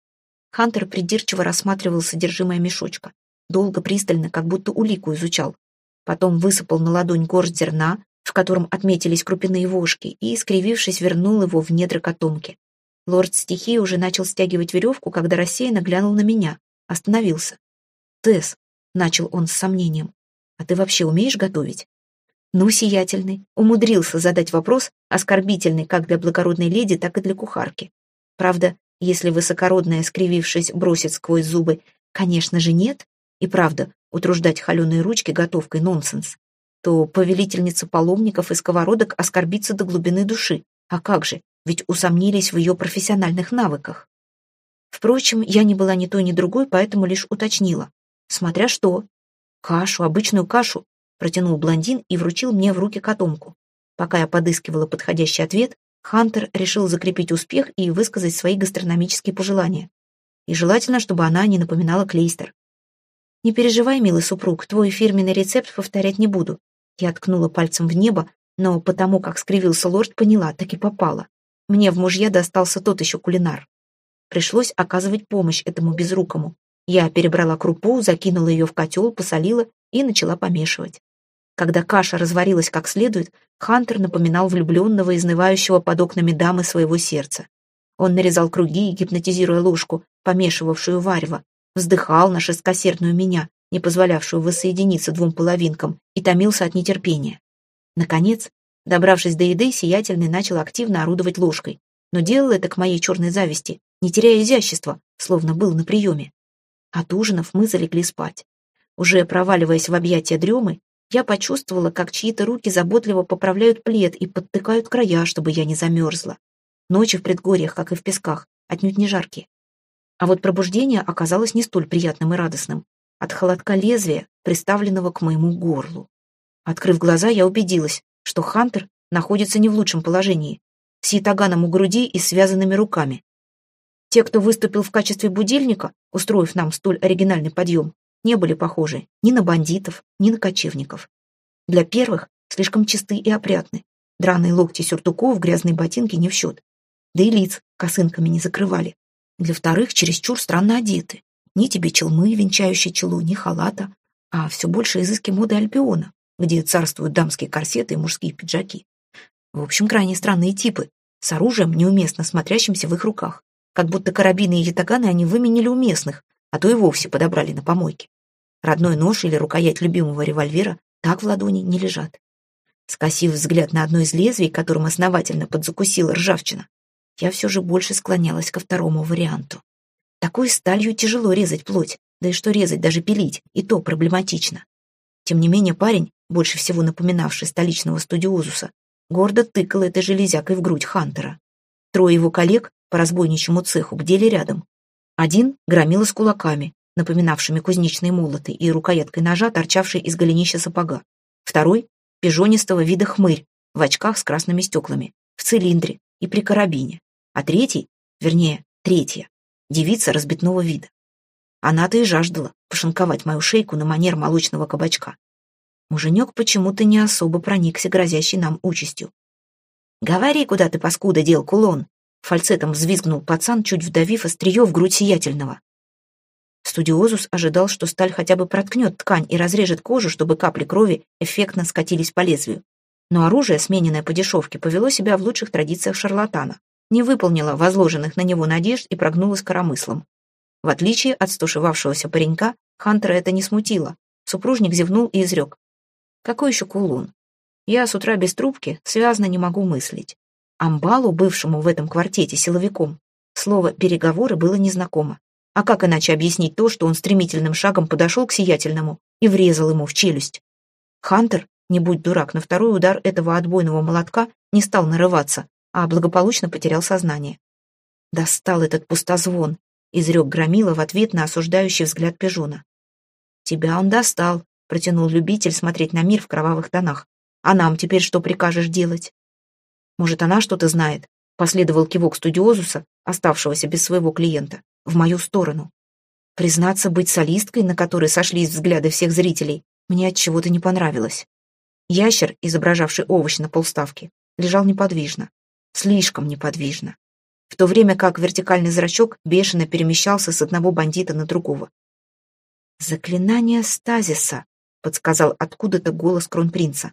Хантер придирчиво рассматривал содержимое мешочка. Долго, пристально, как будто улику изучал. Потом высыпал на ладонь горсть зерна, в котором отметились крупяные вошки, и, искривившись, вернул его в недра котомки. Лорд стихии уже начал стягивать веревку, когда рассеянно глянул на меня. Остановился. «Тесс», — начал он с сомнением, — «а ты вообще умеешь готовить?» Ну, сиятельный, умудрился задать вопрос, оскорбительный как для благородной леди, так и для кухарки. Правда, если высокородная, скривившись, бросит сквозь зубы «конечно же нет», и правда, утруждать холеные ручки готовкой нонсенс, то повелительница паломников и сковородок оскорбится до глубины души. А как же, ведь усомнились в ее профессиональных навыках. Впрочем, я не была ни той, ни другой, поэтому лишь уточнила. Смотря что. Кашу, обычную кашу, протянул блондин и вручил мне в руки котомку. Пока я подыскивала подходящий ответ, Хантер решил закрепить успех и высказать свои гастрономические пожелания. И желательно, чтобы она не напоминала клейстер. «Не переживай, милый супруг, твой фирменный рецепт повторять не буду». Я ткнула пальцем в небо, но потому как скривился лорд, поняла, так и попала. Мне в мужья достался тот еще кулинар. Пришлось оказывать помощь этому безрукому. Я перебрала крупу, закинула ее в котел, посолила и начала помешивать. Когда каша разварилась как следует, Хантер напоминал влюбленного, изнывающего под окнами дамы своего сердца. Он нарезал круги, гипнотизируя ложку, помешивавшую варево, вздыхал на шесткосердную меня, не позволявшую воссоединиться двум половинкам, и томился от нетерпения. Наконец, добравшись до еды, Сиятельный начал активно орудовать ложкой, но делал это к моей черной зависти, не теряя изящества, словно был на приеме. От ужинов мы залегли спать. Уже проваливаясь в объятия дремы, я почувствовала, как чьи-то руки заботливо поправляют плед и подтыкают края, чтобы я не замерзла. Ночи в предгорьях, как и в песках, отнюдь не жаркие. А вот пробуждение оказалось не столь приятным и радостным. От холодка лезвия, приставленного к моему горлу. Открыв глаза, я убедилась, что Хантер находится не в лучшем положении, с ятаганом у груди и связанными руками. Те, кто выступил в качестве будильника, устроив нам столь оригинальный подъем, не были похожи ни на бандитов, ни на кочевников. Для первых слишком чисты и опрятны. Драные локти сюртуков, грязные ботинки не в счет. Да и лиц косынками не закрывали. Для вторых чересчур странно одеты. Ни тебе челмы, венчающие челу, ни халата, а все больше изыски моды Альбиона, где царствуют дамские корсеты и мужские пиджаки. В общем, крайне странные типы, с оружием, неуместно смотрящимся в их руках. Как будто карабины и ятаганы они выменили у местных, а то и вовсе подобрали на помойке. Родной нож или рукоять любимого револьвера так в ладони не лежат. Скосив взгляд на одно из лезвий, которым основательно подзакусила ржавчина, я все же больше склонялась ко второму варианту. Такой сталью тяжело резать плоть, да и что резать, даже пилить, и то проблематично. Тем не менее парень, больше всего напоминавший столичного студиозуса, гордо тыкал этой железякой в грудь Хантера. Трое его коллег по разбойничьему цеху бдели рядом. Один громил с кулаками, напоминавшими кузнечные молоты, и рукояткой ножа, торчавшей из голенища сапога. Второй — пижонистого вида хмырь, в очках с красными стеклами, в цилиндре и при карабине. А третий, вернее, третья, девица разбитного вида. Она-то и жаждала пошинковать мою шейку на манер молочного кабачка. Муженек почему-то не особо проникся грозящей нам участью. «Говори, куда ты, паскуда, дел кулон!» Фальцетом взвизгнул пацан, чуть вдавив острие в грудь сиятельного. Студиозус ожидал, что сталь хотя бы проткнет ткань и разрежет кожу, чтобы капли крови эффектно скатились по лезвию. Но оружие, смененное по дешевке, повело себя в лучших традициях шарлатана, не выполнило возложенных на него надежд и прогнулось коромыслом. В отличие от стушевавшегося паренька, Хантера это не смутило. Супружник зевнул и изрек. «Какой еще кулон? Я с утра без трубки связно не могу мыслить. Амбалу, бывшему в этом квартете силовиком, слово «переговоры» было незнакомо. А как иначе объяснить то, что он стремительным шагом подошел к сиятельному и врезал ему в челюсть? Хантер, не будь дурак, на второй удар этого отбойного молотка не стал нарываться, а благополучно потерял сознание. Достал этот пустозвон, изрек Громила в ответ на осуждающий взгляд Пижона. «Тебя он достал», — протянул любитель смотреть на мир в кровавых тонах. «А нам теперь что прикажешь делать?» Может, она что-то знает? Последовал кивок студиозуса, оставшегося без своего клиента, в мою сторону. Признаться, быть солисткой, на которой сошлись взгляды всех зрителей, мне от чего-то не понравилось. Ящер, изображавший овощ на полставки, лежал неподвижно. Слишком неподвижно. В то время как вертикальный зрачок бешено перемещался с одного бандита на другого. «Заклинание стазиса», — подсказал откуда-то голос кронпринца.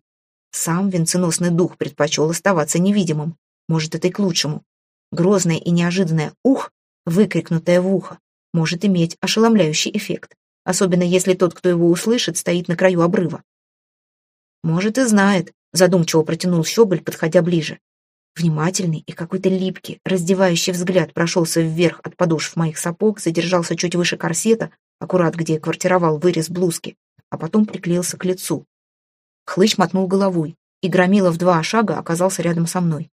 Сам венценосный дух предпочел оставаться невидимым. Может, это и к лучшему. Грозное и неожиданное «ух», выкрикнутое в ухо, может иметь ошеломляющий эффект, особенно если тот, кто его услышит, стоит на краю обрыва. «Может, и знает», — задумчиво протянул Щеголь, подходя ближе. Внимательный и какой-то липкий, раздевающий взгляд прошелся вверх от подошв моих сапог, задержался чуть выше корсета, аккурат где квартировал вырез блузки, а потом приклеился к лицу. Хлыщ мотнул головой, и громила в два шага оказался рядом со мной.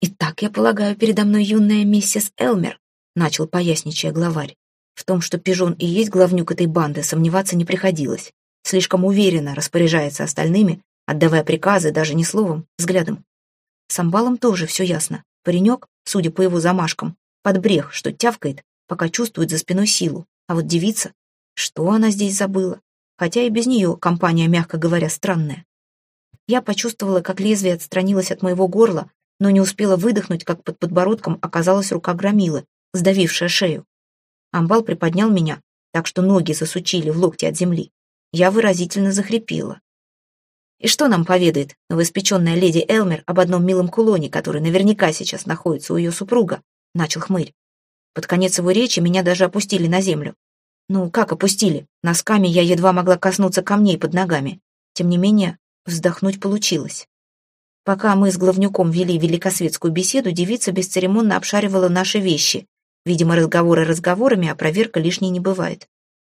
«Итак, я полагаю, передо мной юная миссис Элмер», начал поясничая главарь. В том, что Пижон и есть главнюк этой банды, сомневаться не приходилось. Слишком уверенно распоряжается остальными, отдавая приказы даже не словом, взглядом. С амбалом тоже все ясно. Паренек, судя по его замашкам, подбрех, что тявкает, пока чувствует за спиной силу. А вот девица, что она здесь забыла? Хотя и без нее компания, мягко говоря, странная. Я почувствовала, как лезвие отстранилось от моего горла, но не успела выдохнуть, как под подбородком оказалась рука громилы, сдавившая шею. Амбал приподнял меня, так что ноги засучили в локте от земли. Я выразительно захрипела. И что нам поведает новоиспеченная леди Элмер об одном милом кулоне, который наверняка сейчас находится у ее супруга? Начал хмырь. Под конец его речи меня даже опустили на землю. Ну, как опустили? Носками я едва могла коснуться камней под ногами. Тем не менее, Вздохнуть получилось. Пока мы с главнюком вели великосветскую беседу, девица бесцеремонно обшаривала наши вещи. Видимо, разговоры разговорами, а проверка лишней не бывает.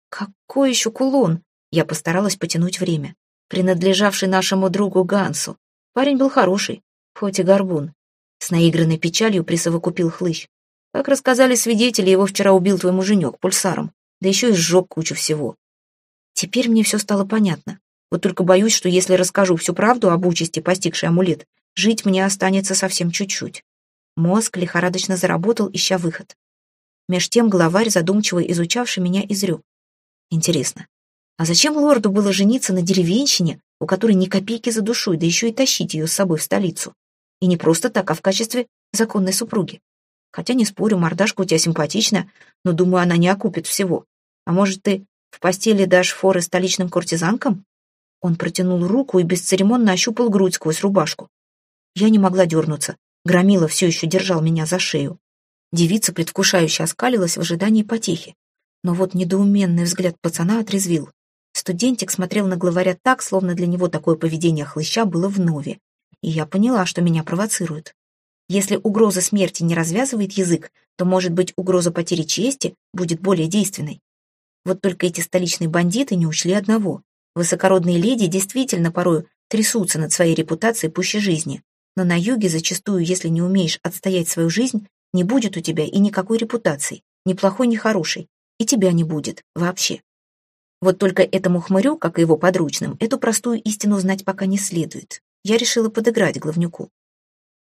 Какой еще кулон? Я постаралась потянуть время. Принадлежавший нашему другу Гансу. Парень был хороший, хоть и горбун. С наигранной печалью присовокупил хлыщ. Как рассказали свидетели, его вчера убил твой муженек пульсаром, да еще и сжег кучу всего. Теперь мне все стало понятно. Вот только боюсь, что если расскажу всю правду об участи, постигшей амулет, жить мне останется совсем чуть-чуть. Мозг лихорадочно заработал, ища выход. Меж тем главарь, задумчиво изучавший меня, изрек. Интересно, А зачем лорду было жениться на деревенщине, у которой ни копейки за душой, да еще и тащить ее с собой в столицу? И не просто так, а в качестве законной супруги. Хотя не спорю, мордашка у тебя симпатичная, но, думаю, она не окупит всего. А может, ты в постели дашь форы столичным куртизанкам? Он протянул руку и бесцеремонно ощупал грудь сквозь рубашку. Я не могла дернуться. Громила все еще держал меня за шею. Девица предвкушающе оскалилась в ожидании потехи. Но вот недоуменный взгляд пацана отрезвил. Студентик смотрел на главаря так, словно для него такое поведение хлыща было вновь. И я поняла, что меня провоцирует. Если угроза смерти не развязывает язык, то, может быть, угроза потери чести будет более действенной. Вот только эти столичные бандиты не учли одного. Высокородные леди действительно порою трясутся над своей репутацией пуще жизни. Но на юге зачастую, если не умеешь отстоять свою жизнь, не будет у тебя и никакой репутации, ни плохой, ни хорошей, и тебя не будет вообще. Вот только этому хмырю, как и его подручным, эту простую истину знать пока не следует. Я решила подыграть главнюку.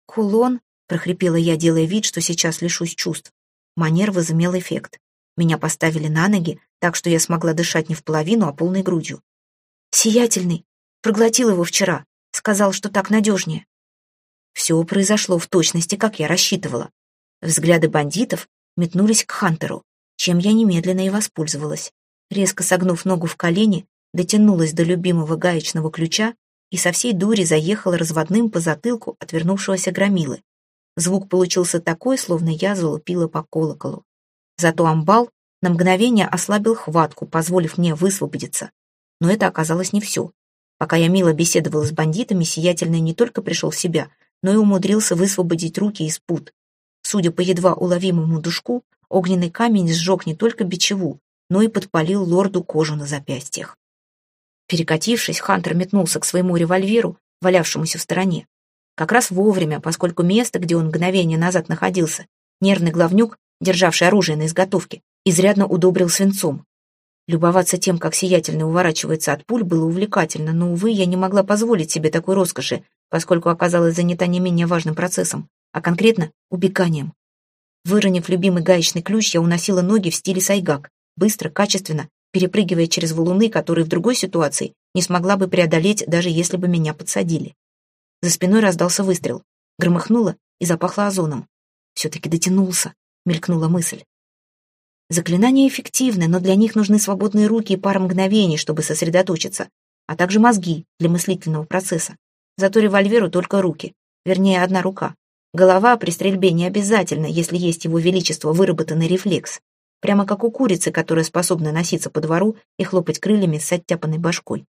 «Кулон», — прохрипела я, делая вид, что сейчас лишусь чувств. Манер возымел эффект. Меня поставили на ноги, так что я смогла дышать не в половину, а полной грудью. «Сиятельный! Проглотил его вчера. Сказал, что так надежнее». Все произошло в точности, как я рассчитывала. Взгляды бандитов метнулись к Хантеру, чем я немедленно и воспользовалась. Резко согнув ногу в колени, дотянулась до любимого гаечного ключа и со всей дури заехала разводным по затылку отвернувшегося громилы. Звук получился такой, словно я залупила по колоколу. Зато амбал на мгновение ослабил хватку, позволив мне высвободиться. Но это оказалось не все. Пока я мило беседовала с бандитами, Сиятельный не только пришел в себя, но и умудрился высвободить руки из пут. Судя по едва уловимому душку, огненный камень сжег не только бичеву, но и подпалил лорду кожу на запястьях. Перекатившись, Хантер метнулся к своему револьверу, валявшемуся в стороне. Как раз вовремя, поскольку место, где он мгновение назад находился, нервный главнюк, державший оружие на изготовке, изрядно удобрил свинцом. Любоваться тем, как сиятельно уворачивается от пуль, было увлекательно, но, увы, я не могла позволить себе такой роскоши, поскольку оказалась занята не менее важным процессом, а конкретно убеганием. Выронив любимый гаечный ключ, я уносила ноги в стиле сайгак, быстро, качественно, перепрыгивая через валуны, которые в другой ситуации не смогла бы преодолеть, даже если бы меня подсадили. За спиной раздался выстрел, громыхнуло и запахло озоном. «Все-таки дотянулся», — мелькнула мысль. Заклинания эффективны, но для них нужны свободные руки и пара мгновений, чтобы сосредоточиться, а также мозги для мыслительного процесса. Зато револьверу только руки, вернее, одна рука. Голова при стрельбе не обязательно, если есть его величество выработанный рефлекс. Прямо как у курицы, которая способна носиться по двору и хлопать крыльями с оттяпанной башкой.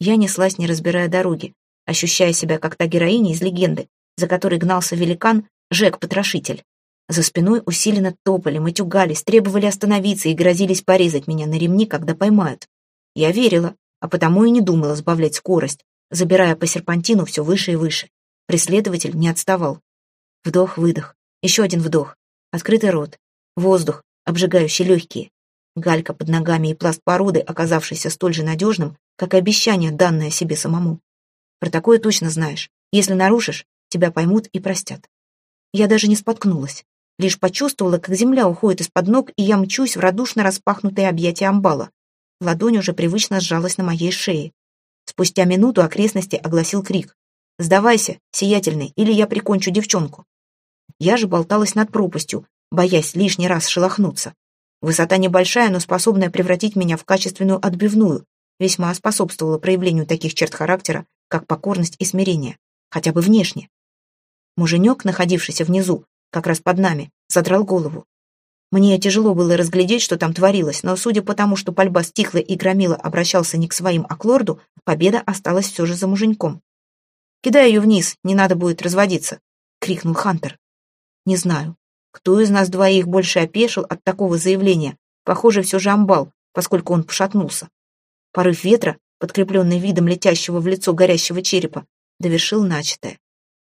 Я неслась, не разбирая дороги, ощущая себя как та героиня из легенды, за которой гнался великан Жек-потрошитель. За спиной усиленно топали, матюгались, требовали остановиться и грозились порезать меня на ремни, когда поймают. Я верила, а потому и не думала сбавлять скорость, забирая по серпантину все выше и выше. Преследователь не отставал. Вдох-выдох, еще один вдох, открытый рот, воздух, обжигающий легкие. Галька под ногами и пласт породы, оказавшийся столь же надежным, как и обещание, данное себе самому. Про такое точно знаешь. Если нарушишь, тебя поймут и простят. Я даже не споткнулась. Лишь почувствовала, как земля уходит из-под ног, и я мчусь в радушно распахнутые объятия амбала. Ладонь уже привычно сжалась на моей шее. Спустя минуту окрестности огласил крик. «Сдавайся, сиятельный, или я прикончу девчонку». Я же болталась над пропастью, боясь лишний раз шелохнуться. Высота небольшая, но способная превратить меня в качественную отбивную, весьма способствовала проявлению таких черт характера, как покорность и смирение, хотя бы внешне. Муженек, находившийся внизу, как раз под нами, задрал голову. Мне тяжело было разглядеть, что там творилось, но судя по тому, что пальба стихла и громила обращался не к своим, а к лорду, победа осталась все же за муженьком. «Кидай ее вниз, не надо будет разводиться», — крикнул Хантер. «Не знаю, кто из нас двоих больше опешил от такого заявления. Похоже, все же амбал, поскольку он пошатнулся. Порыв ветра, подкрепленный видом летящего в лицо горящего черепа, довершил начатое.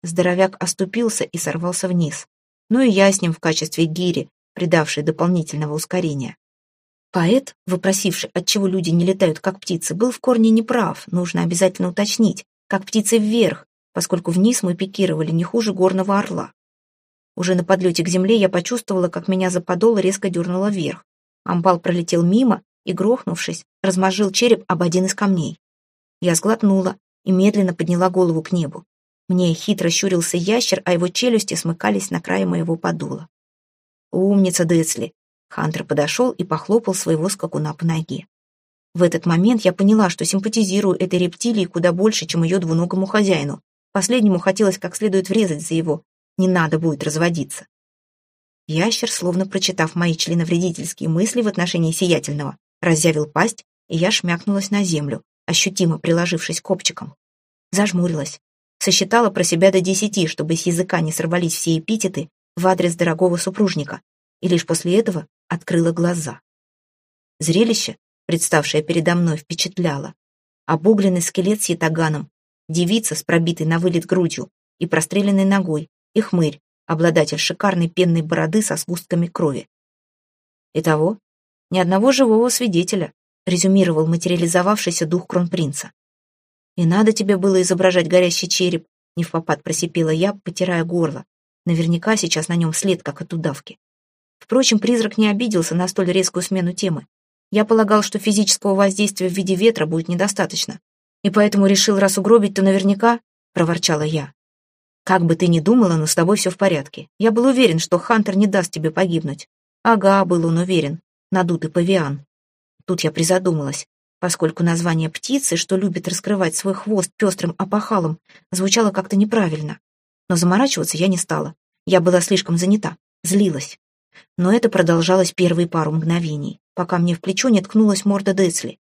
Здоровяк оступился и сорвался вниз. Ну и я с ним в качестве гири, придавшей дополнительного ускорения. Поэт, вопросивший, отчего люди не летают как птицы, был в корне неправ, нужно обязательно уточнить, как птицы вверх, поскольку вниз мы пикировали не хуже горного орла. Уже на подлете к земле я почувствовала, как меня за подол резко дернуло вверх. Амбал пролетел мимо, и, грохнувшись, размозжил череп об один из камней. Я сглотнула и медленно подняла голову к небу. Мне хитро щурился ящер, а его челюсти смыкались на крае моего подула. «Умница, Децли!» Хантер подошел и похлопал своего скакуна по ноге. В этот момент я поняла, что симпатизирую этой рептилии куда больше, чем ее двуногому хозяину. Последнему хотелось как следует врезать за его. Не надо будет разводиться. Ящер, словно прочитав мои членовредительские мысли в отношении сиятельного, разъявил пасть, и я шмякнулась на землю, ощутимо приложившись копчиком. Зажмурилась. Сосчитала про себя до десяти, чтобы с языка не сорвались все эпитеты в адрес дорогого супружника, и лишь после этого открыла глаза. Зрелище, представшее передо мной, впечатляло. Обугленный скелет с ятаганом, девица с пробитой на вылет грудью и простреленной ногой, и хмырь, обладатель шикарной пенной бороды со сгустками крови. Итого, ни одного живого свидетеля, резюмировал материализовавшийся дух кронпринца. «И надо тебе было изображать горящий череп», — не в попад просипела я, потирая горло. Наверняка сейчас на нем след, как от удавки. Впрочем, призрак не обиделся на столь резкую смену темы. Я полагал, что физического воздействия в виде ветра будет недостаточно. И поэтому решил, раз угробить, то наверняка, — проворчала я. Как бы ты ни думала, но с тобой все в порядке. Я был уверен, что Хантер не даст тебе погибнуть. Ага, был он уверен. Надутый павиан. Тут я призадумалась поскольку название птицы, что любит раскрывать свой хвост пестрым опахалом, звучало как-то неправильно. Но заморачиваться я не стала. Я была слишком занята, злилась. Но это продолжалось первые пару мгновений, пока мне в плечо не ткнулась морда Децли.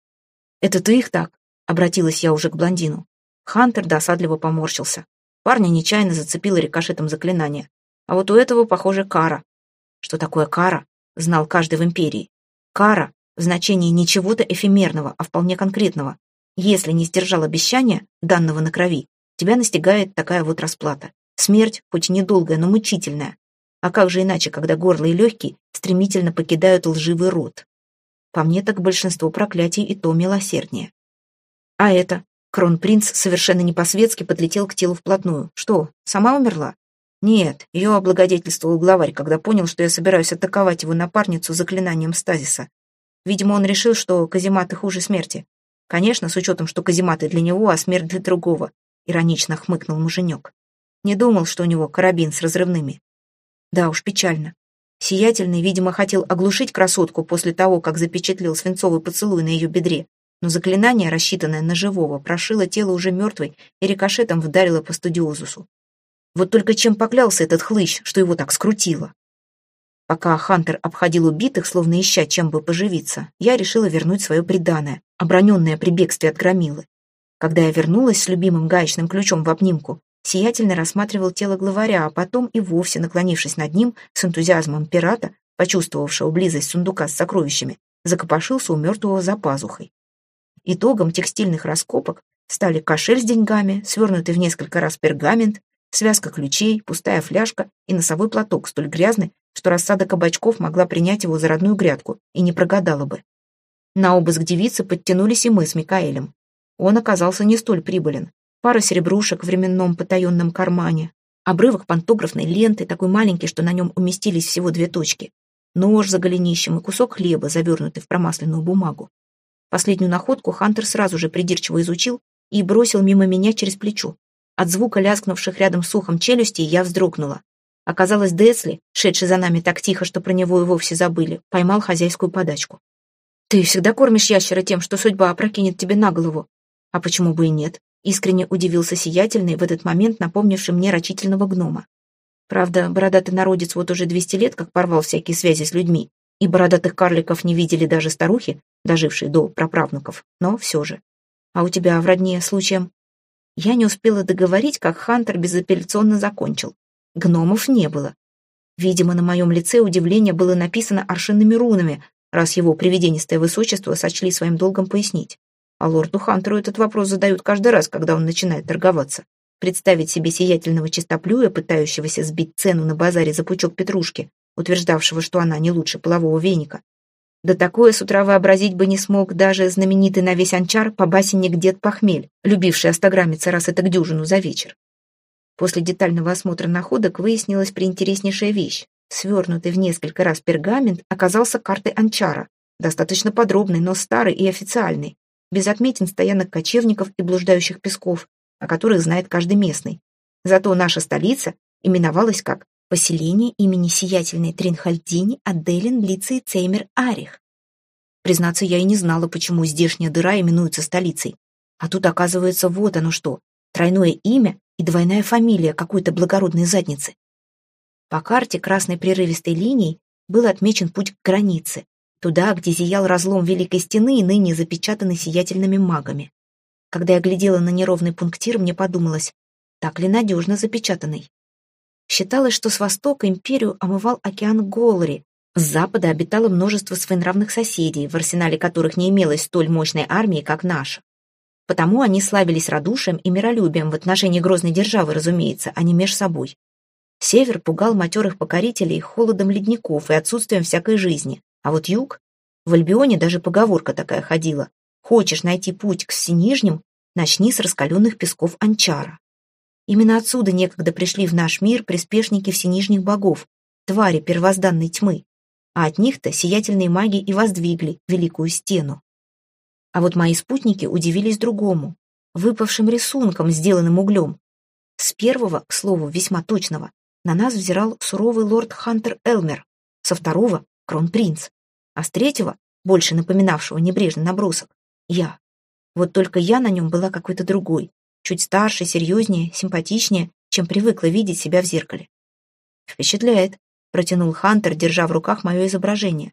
«Это ты их так?» — обратилась я уже к блондину. Хантер досадливо поморщился. Парня нечаянно зацепило рикошетом заклинание. А вот у этого, похоже, кара. Что такое кара, знал каждый в Империи. Кара в значении не чего-то эфемерного, а вполне конкретного. Если не сдержал обещания, данного на крови, тебя настигает такая вот расплата. Смерть, хоть и недолгая, но мучительная. А как же иначе, когда горло и легкие стремительно покидают лживый рот? По мне так большинство проклятий и то милосерднее. А это? Кронпринц совершенно не подлетел к телу вплотную. Что, сама умерла? Нет, ее облагодетельствовал главарь, когда понял, что я собираюсь атаковать его напарницу заклинанием стазиса. Видимо, он решил, что казематы хуже смерти. Конечно, с учетом, что казематы для него, а смерть для другого. Иронично хмыкнул муженек. Не думал, что у него карабин с разрывными. Да уж, печально. Сиятельный, видимо, хотел оглушить красотку после того, как запечатлел свинцовый поцелуй на ее бедре, но заклинание, рассчитанное на живого, прошило тело уже мертвой и рикошетом вдарило по студиозусу. Вот только чем поклялся этот хлыщ, что его так скрутило? Пока Хантер обходил убитых, словно ища чем бы поживиться, я решила вернуть свое преданное, оброненное при бегстве от громилы. Когда я вернулась с любимым гаечным ключом в обнимку, сиятельно рассматривал тело главаря, а потом и вовсе, наклонившись над ним, с энтузиазмом пирата, почувствовавшего близость сундука с сокровищами, закопошился у мертвого за пазухой. Итогом текстильных раскопок стали кошель с деньгами, свернутый в несколько раз пергамент, связка ключей, пустая фляжка и носовой платок, столь грязный, что рассада кабачков могла принять его за родную грядку и не прогадала бы. На обыск девицы подтянулись и мы с Микаэлем. Он оказался не столь прибылен. Пара серебрушек в временном потаенном кармане, обрывок пантографной ленты, такой маленький, что на нем уместились всего две точки, нож за голенищем и кусок хлеба, завернутый в промасленную бумагу. Последнюю находку Хантер сразу же придирчиво изучил и бросил мимо меня через плечо. От звука лязгнувших рядом с ухом челюстей я вздрогнула. Оказалось, Десли, шедший за нами так тихо, что про него и вовсе забыли, поймал хозяйскую подачку. «Ты всегда кормишь ящера тем, что судьба опрокинет тебе на голову. А почему бы и нет?» Искренне удивился сиятельный, в этот момент напомнивший мне рачительного гнома. Правда, бородатый народец вот уже двести лет как порвал всякие связи с людьми, и бородатых карликов не видели даже старухи, дожившие до праправнуков, но все же. А у тебя в родне случаем... Я не успела договорить, как Хантер безапелляционно закончил. Гномов не было. Видимо, на моем лице удивление было написано аршинными рунами, раз его привиденистое высочество сочли своим долгом пояснить. А лорду Хантеру этот вопрос задают каждый раз, когда он начинает торговаться. Представить себе сиятельного чистоплюя, пытающегося сбить цену на базаре за пучок петрушки, утверждавшего, что она не лучше полового веника. Да такое с утра вообразить бы не смог даже знаменитый на весь анчар по басенник дед Похмель, любивший остаграмиться раз это к дюжину за вечер. После детального осмотра находок выяснилась приинтереснейшая вещь. Свернутый в несколько раз пергамент оказался картой Анчара, достаточно подробный, но старый и официальный, без отметин стоянок кочевников и блуждающих песков, о которых знает каждый местный. Зато наша столица именовалась как «Поселение имени сиятельной Тринхальдини Аделин Лицей Цеймер Арих». Признаться, я и не знала, почему здешняя дыра именуется столицей. А тут, оказывается, вот оно что, тройное имя и двойная фамилия какой-то благородной задницы. По карте красной прерывистой линией был отмечен путь к границе, туда, где зиял разлом Великой Стены и ныне запечатанный сиятельными магами. Когда я глядела на неровный пунктир, мне подумалось, так ли надежно запечатанный. Считалось, что с востока империю омывал океан Голри, с запада обитало множество своенравных соседей, в арсенале которых не имелось столь мощной армии, как наша. Потому они славились радушием и миролюбием в отношении грозной державы, разумеется, а не меж собой. Север пугал матерых покорителей холодом ледников и отсутствием всякой жизни. А вот юг... В Альбионе даже поговорка такая ходила. Хочешь найти путь к Синижним, начни с раскаленных песков Анчара. Именно отсюда некогда пришли в наш мир приспешники всенижних богов, твари первозданной тьмы, а от них-то сиятельные маги и воздвигли великую стену. А вот мои спутники удивились другому, выпавшим рисунком, сделанным углем. С первого, к слову, весьма точного, на нас взирал суровый лорд Хантер Элмер, со второго — кронпринц, а с третьего, больше напоминавшего небрежный набросок, я. Вот только я на нем была какой-то другой, чуть старше, серьезнее, симпатичнее, чем привыкла видеть себя в зеркале. «Впечатляет», — протянул Хантер, держа в руках мое изображение.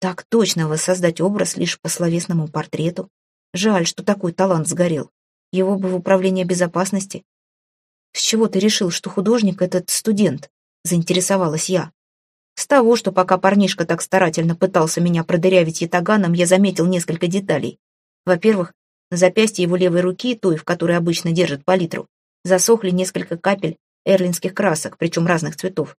«Так точно воссоздать образ лишь по словесному портрету. Жаль, что такой талант сгорел. Его бы в управление безопасности. С чего ты решил, что художник этот студент?» — заинтересовалась я. С того, что пока парнишка так старательно пытался меня продырявить ятаганом, я заметил несколько деталей. Во-первых, на запястье его левой руки, той, в которой обычно держит палитру, засохли несколько капель эрлинских красок, причем разных цветов.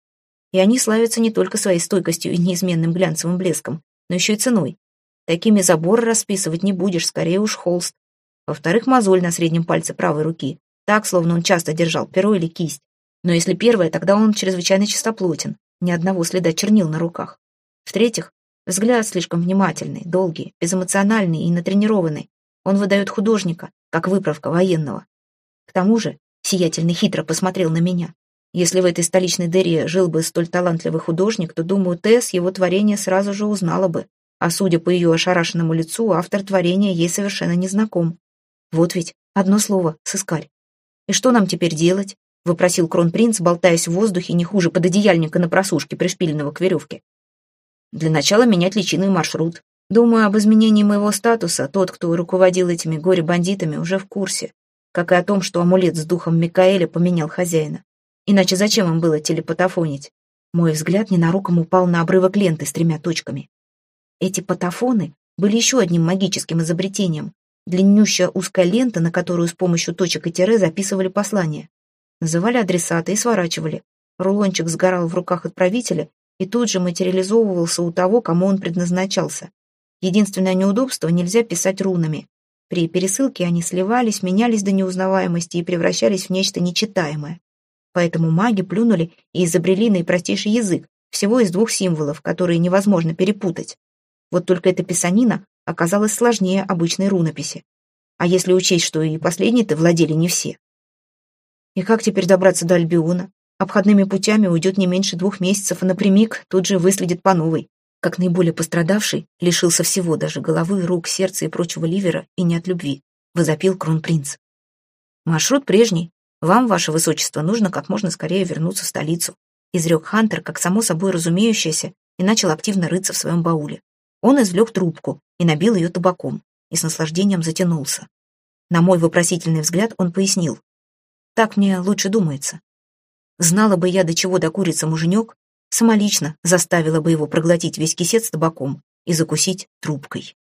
И они славятся не только своей стойкостью и неизменным глянцевым блеском, но еще и ценой. Такими заборы расписывать не будешь, скорее уж холст. Во-вторых, мозоль на среднем пальце правой руки, так, словно он часто держал перо или кисть. Но если первое, тогда он чрезвычайно чистоплотен, ни одного следа чернил на руках. В-третьих, взгляд слишком внимательный, долгий, безэмоциональный и натренированный, он выдает художника, как выправка военного. К тому же, сиятельный хитро посмотрел на меня. Если в этой столичной дыре жил бы столь талантливый художник, то, думаю, Тесс его творение сразу же узнала бы. А судя по ее ошарашенному лицу, автор творения ей совершенно не знаком. Вот ведь, одно слово, сыскарь. И что нам теперь делать? — выпросил кронпринц, болтаясь в воздухе не хуже пододеяльника на просушке, пришпиленного к веревке. «Для начала менять личинный маршрут. Думаю, об изменении моего статуса тот, кто руководил этими горе-бандитами, уже в курсе, как и о том, что амулет с духом Микаэля поменял хозяина. Иначе зачем им было телепатофонить? Мой взгляд ненароком упал на обрывок ленты с тремя точками. Эти патофоны были еще одним магическим изобретением. Длиннющая узкая лента, на которую с помощью точек и тире записывали послания. Называли адресата и сворачивали. Рулончик сгорал в руках отправителя и тут же материализовывался у того, кому он предназначался. Единственное неудобство — нельзя писать рунами. При пересылке они сливались, менялись до неузнаваемости и превращались в нечто нечитаемое. Поэтому маги плюнули и изобрели наипростейший язык, всего из двух символов, которые невозможно перепутать. Вот только эта писанина оказалась сложнее обычной рунописи. А если учесть, что и последние-то владели не все. И как теперь добраться до Альбиона? Обходными путями уйдет не меньше двух месяцев, и напрямик тут же выследит по новой как наиболее пострадавший, лишился всего, даже головы, рук, сердца и прочего ливера, и не от любви, возопил кронпринц. «Маршрут прежний. Вам, ваше высочество, нужно как можно скорее вернуться в столицу», изрек Хантер, как само собой разумеющееся, и начал активно рыться в своем бауле. Он извлек трубку и набил ее табаком, и с наслаждением затянулся. На мой вопросительный взгляд он пояснил. «Так мне лучше думается. Знала бы я, до чего докурится муженек, самолично заставила бы его проглотить весь кисет с табаком и закусить трубкой.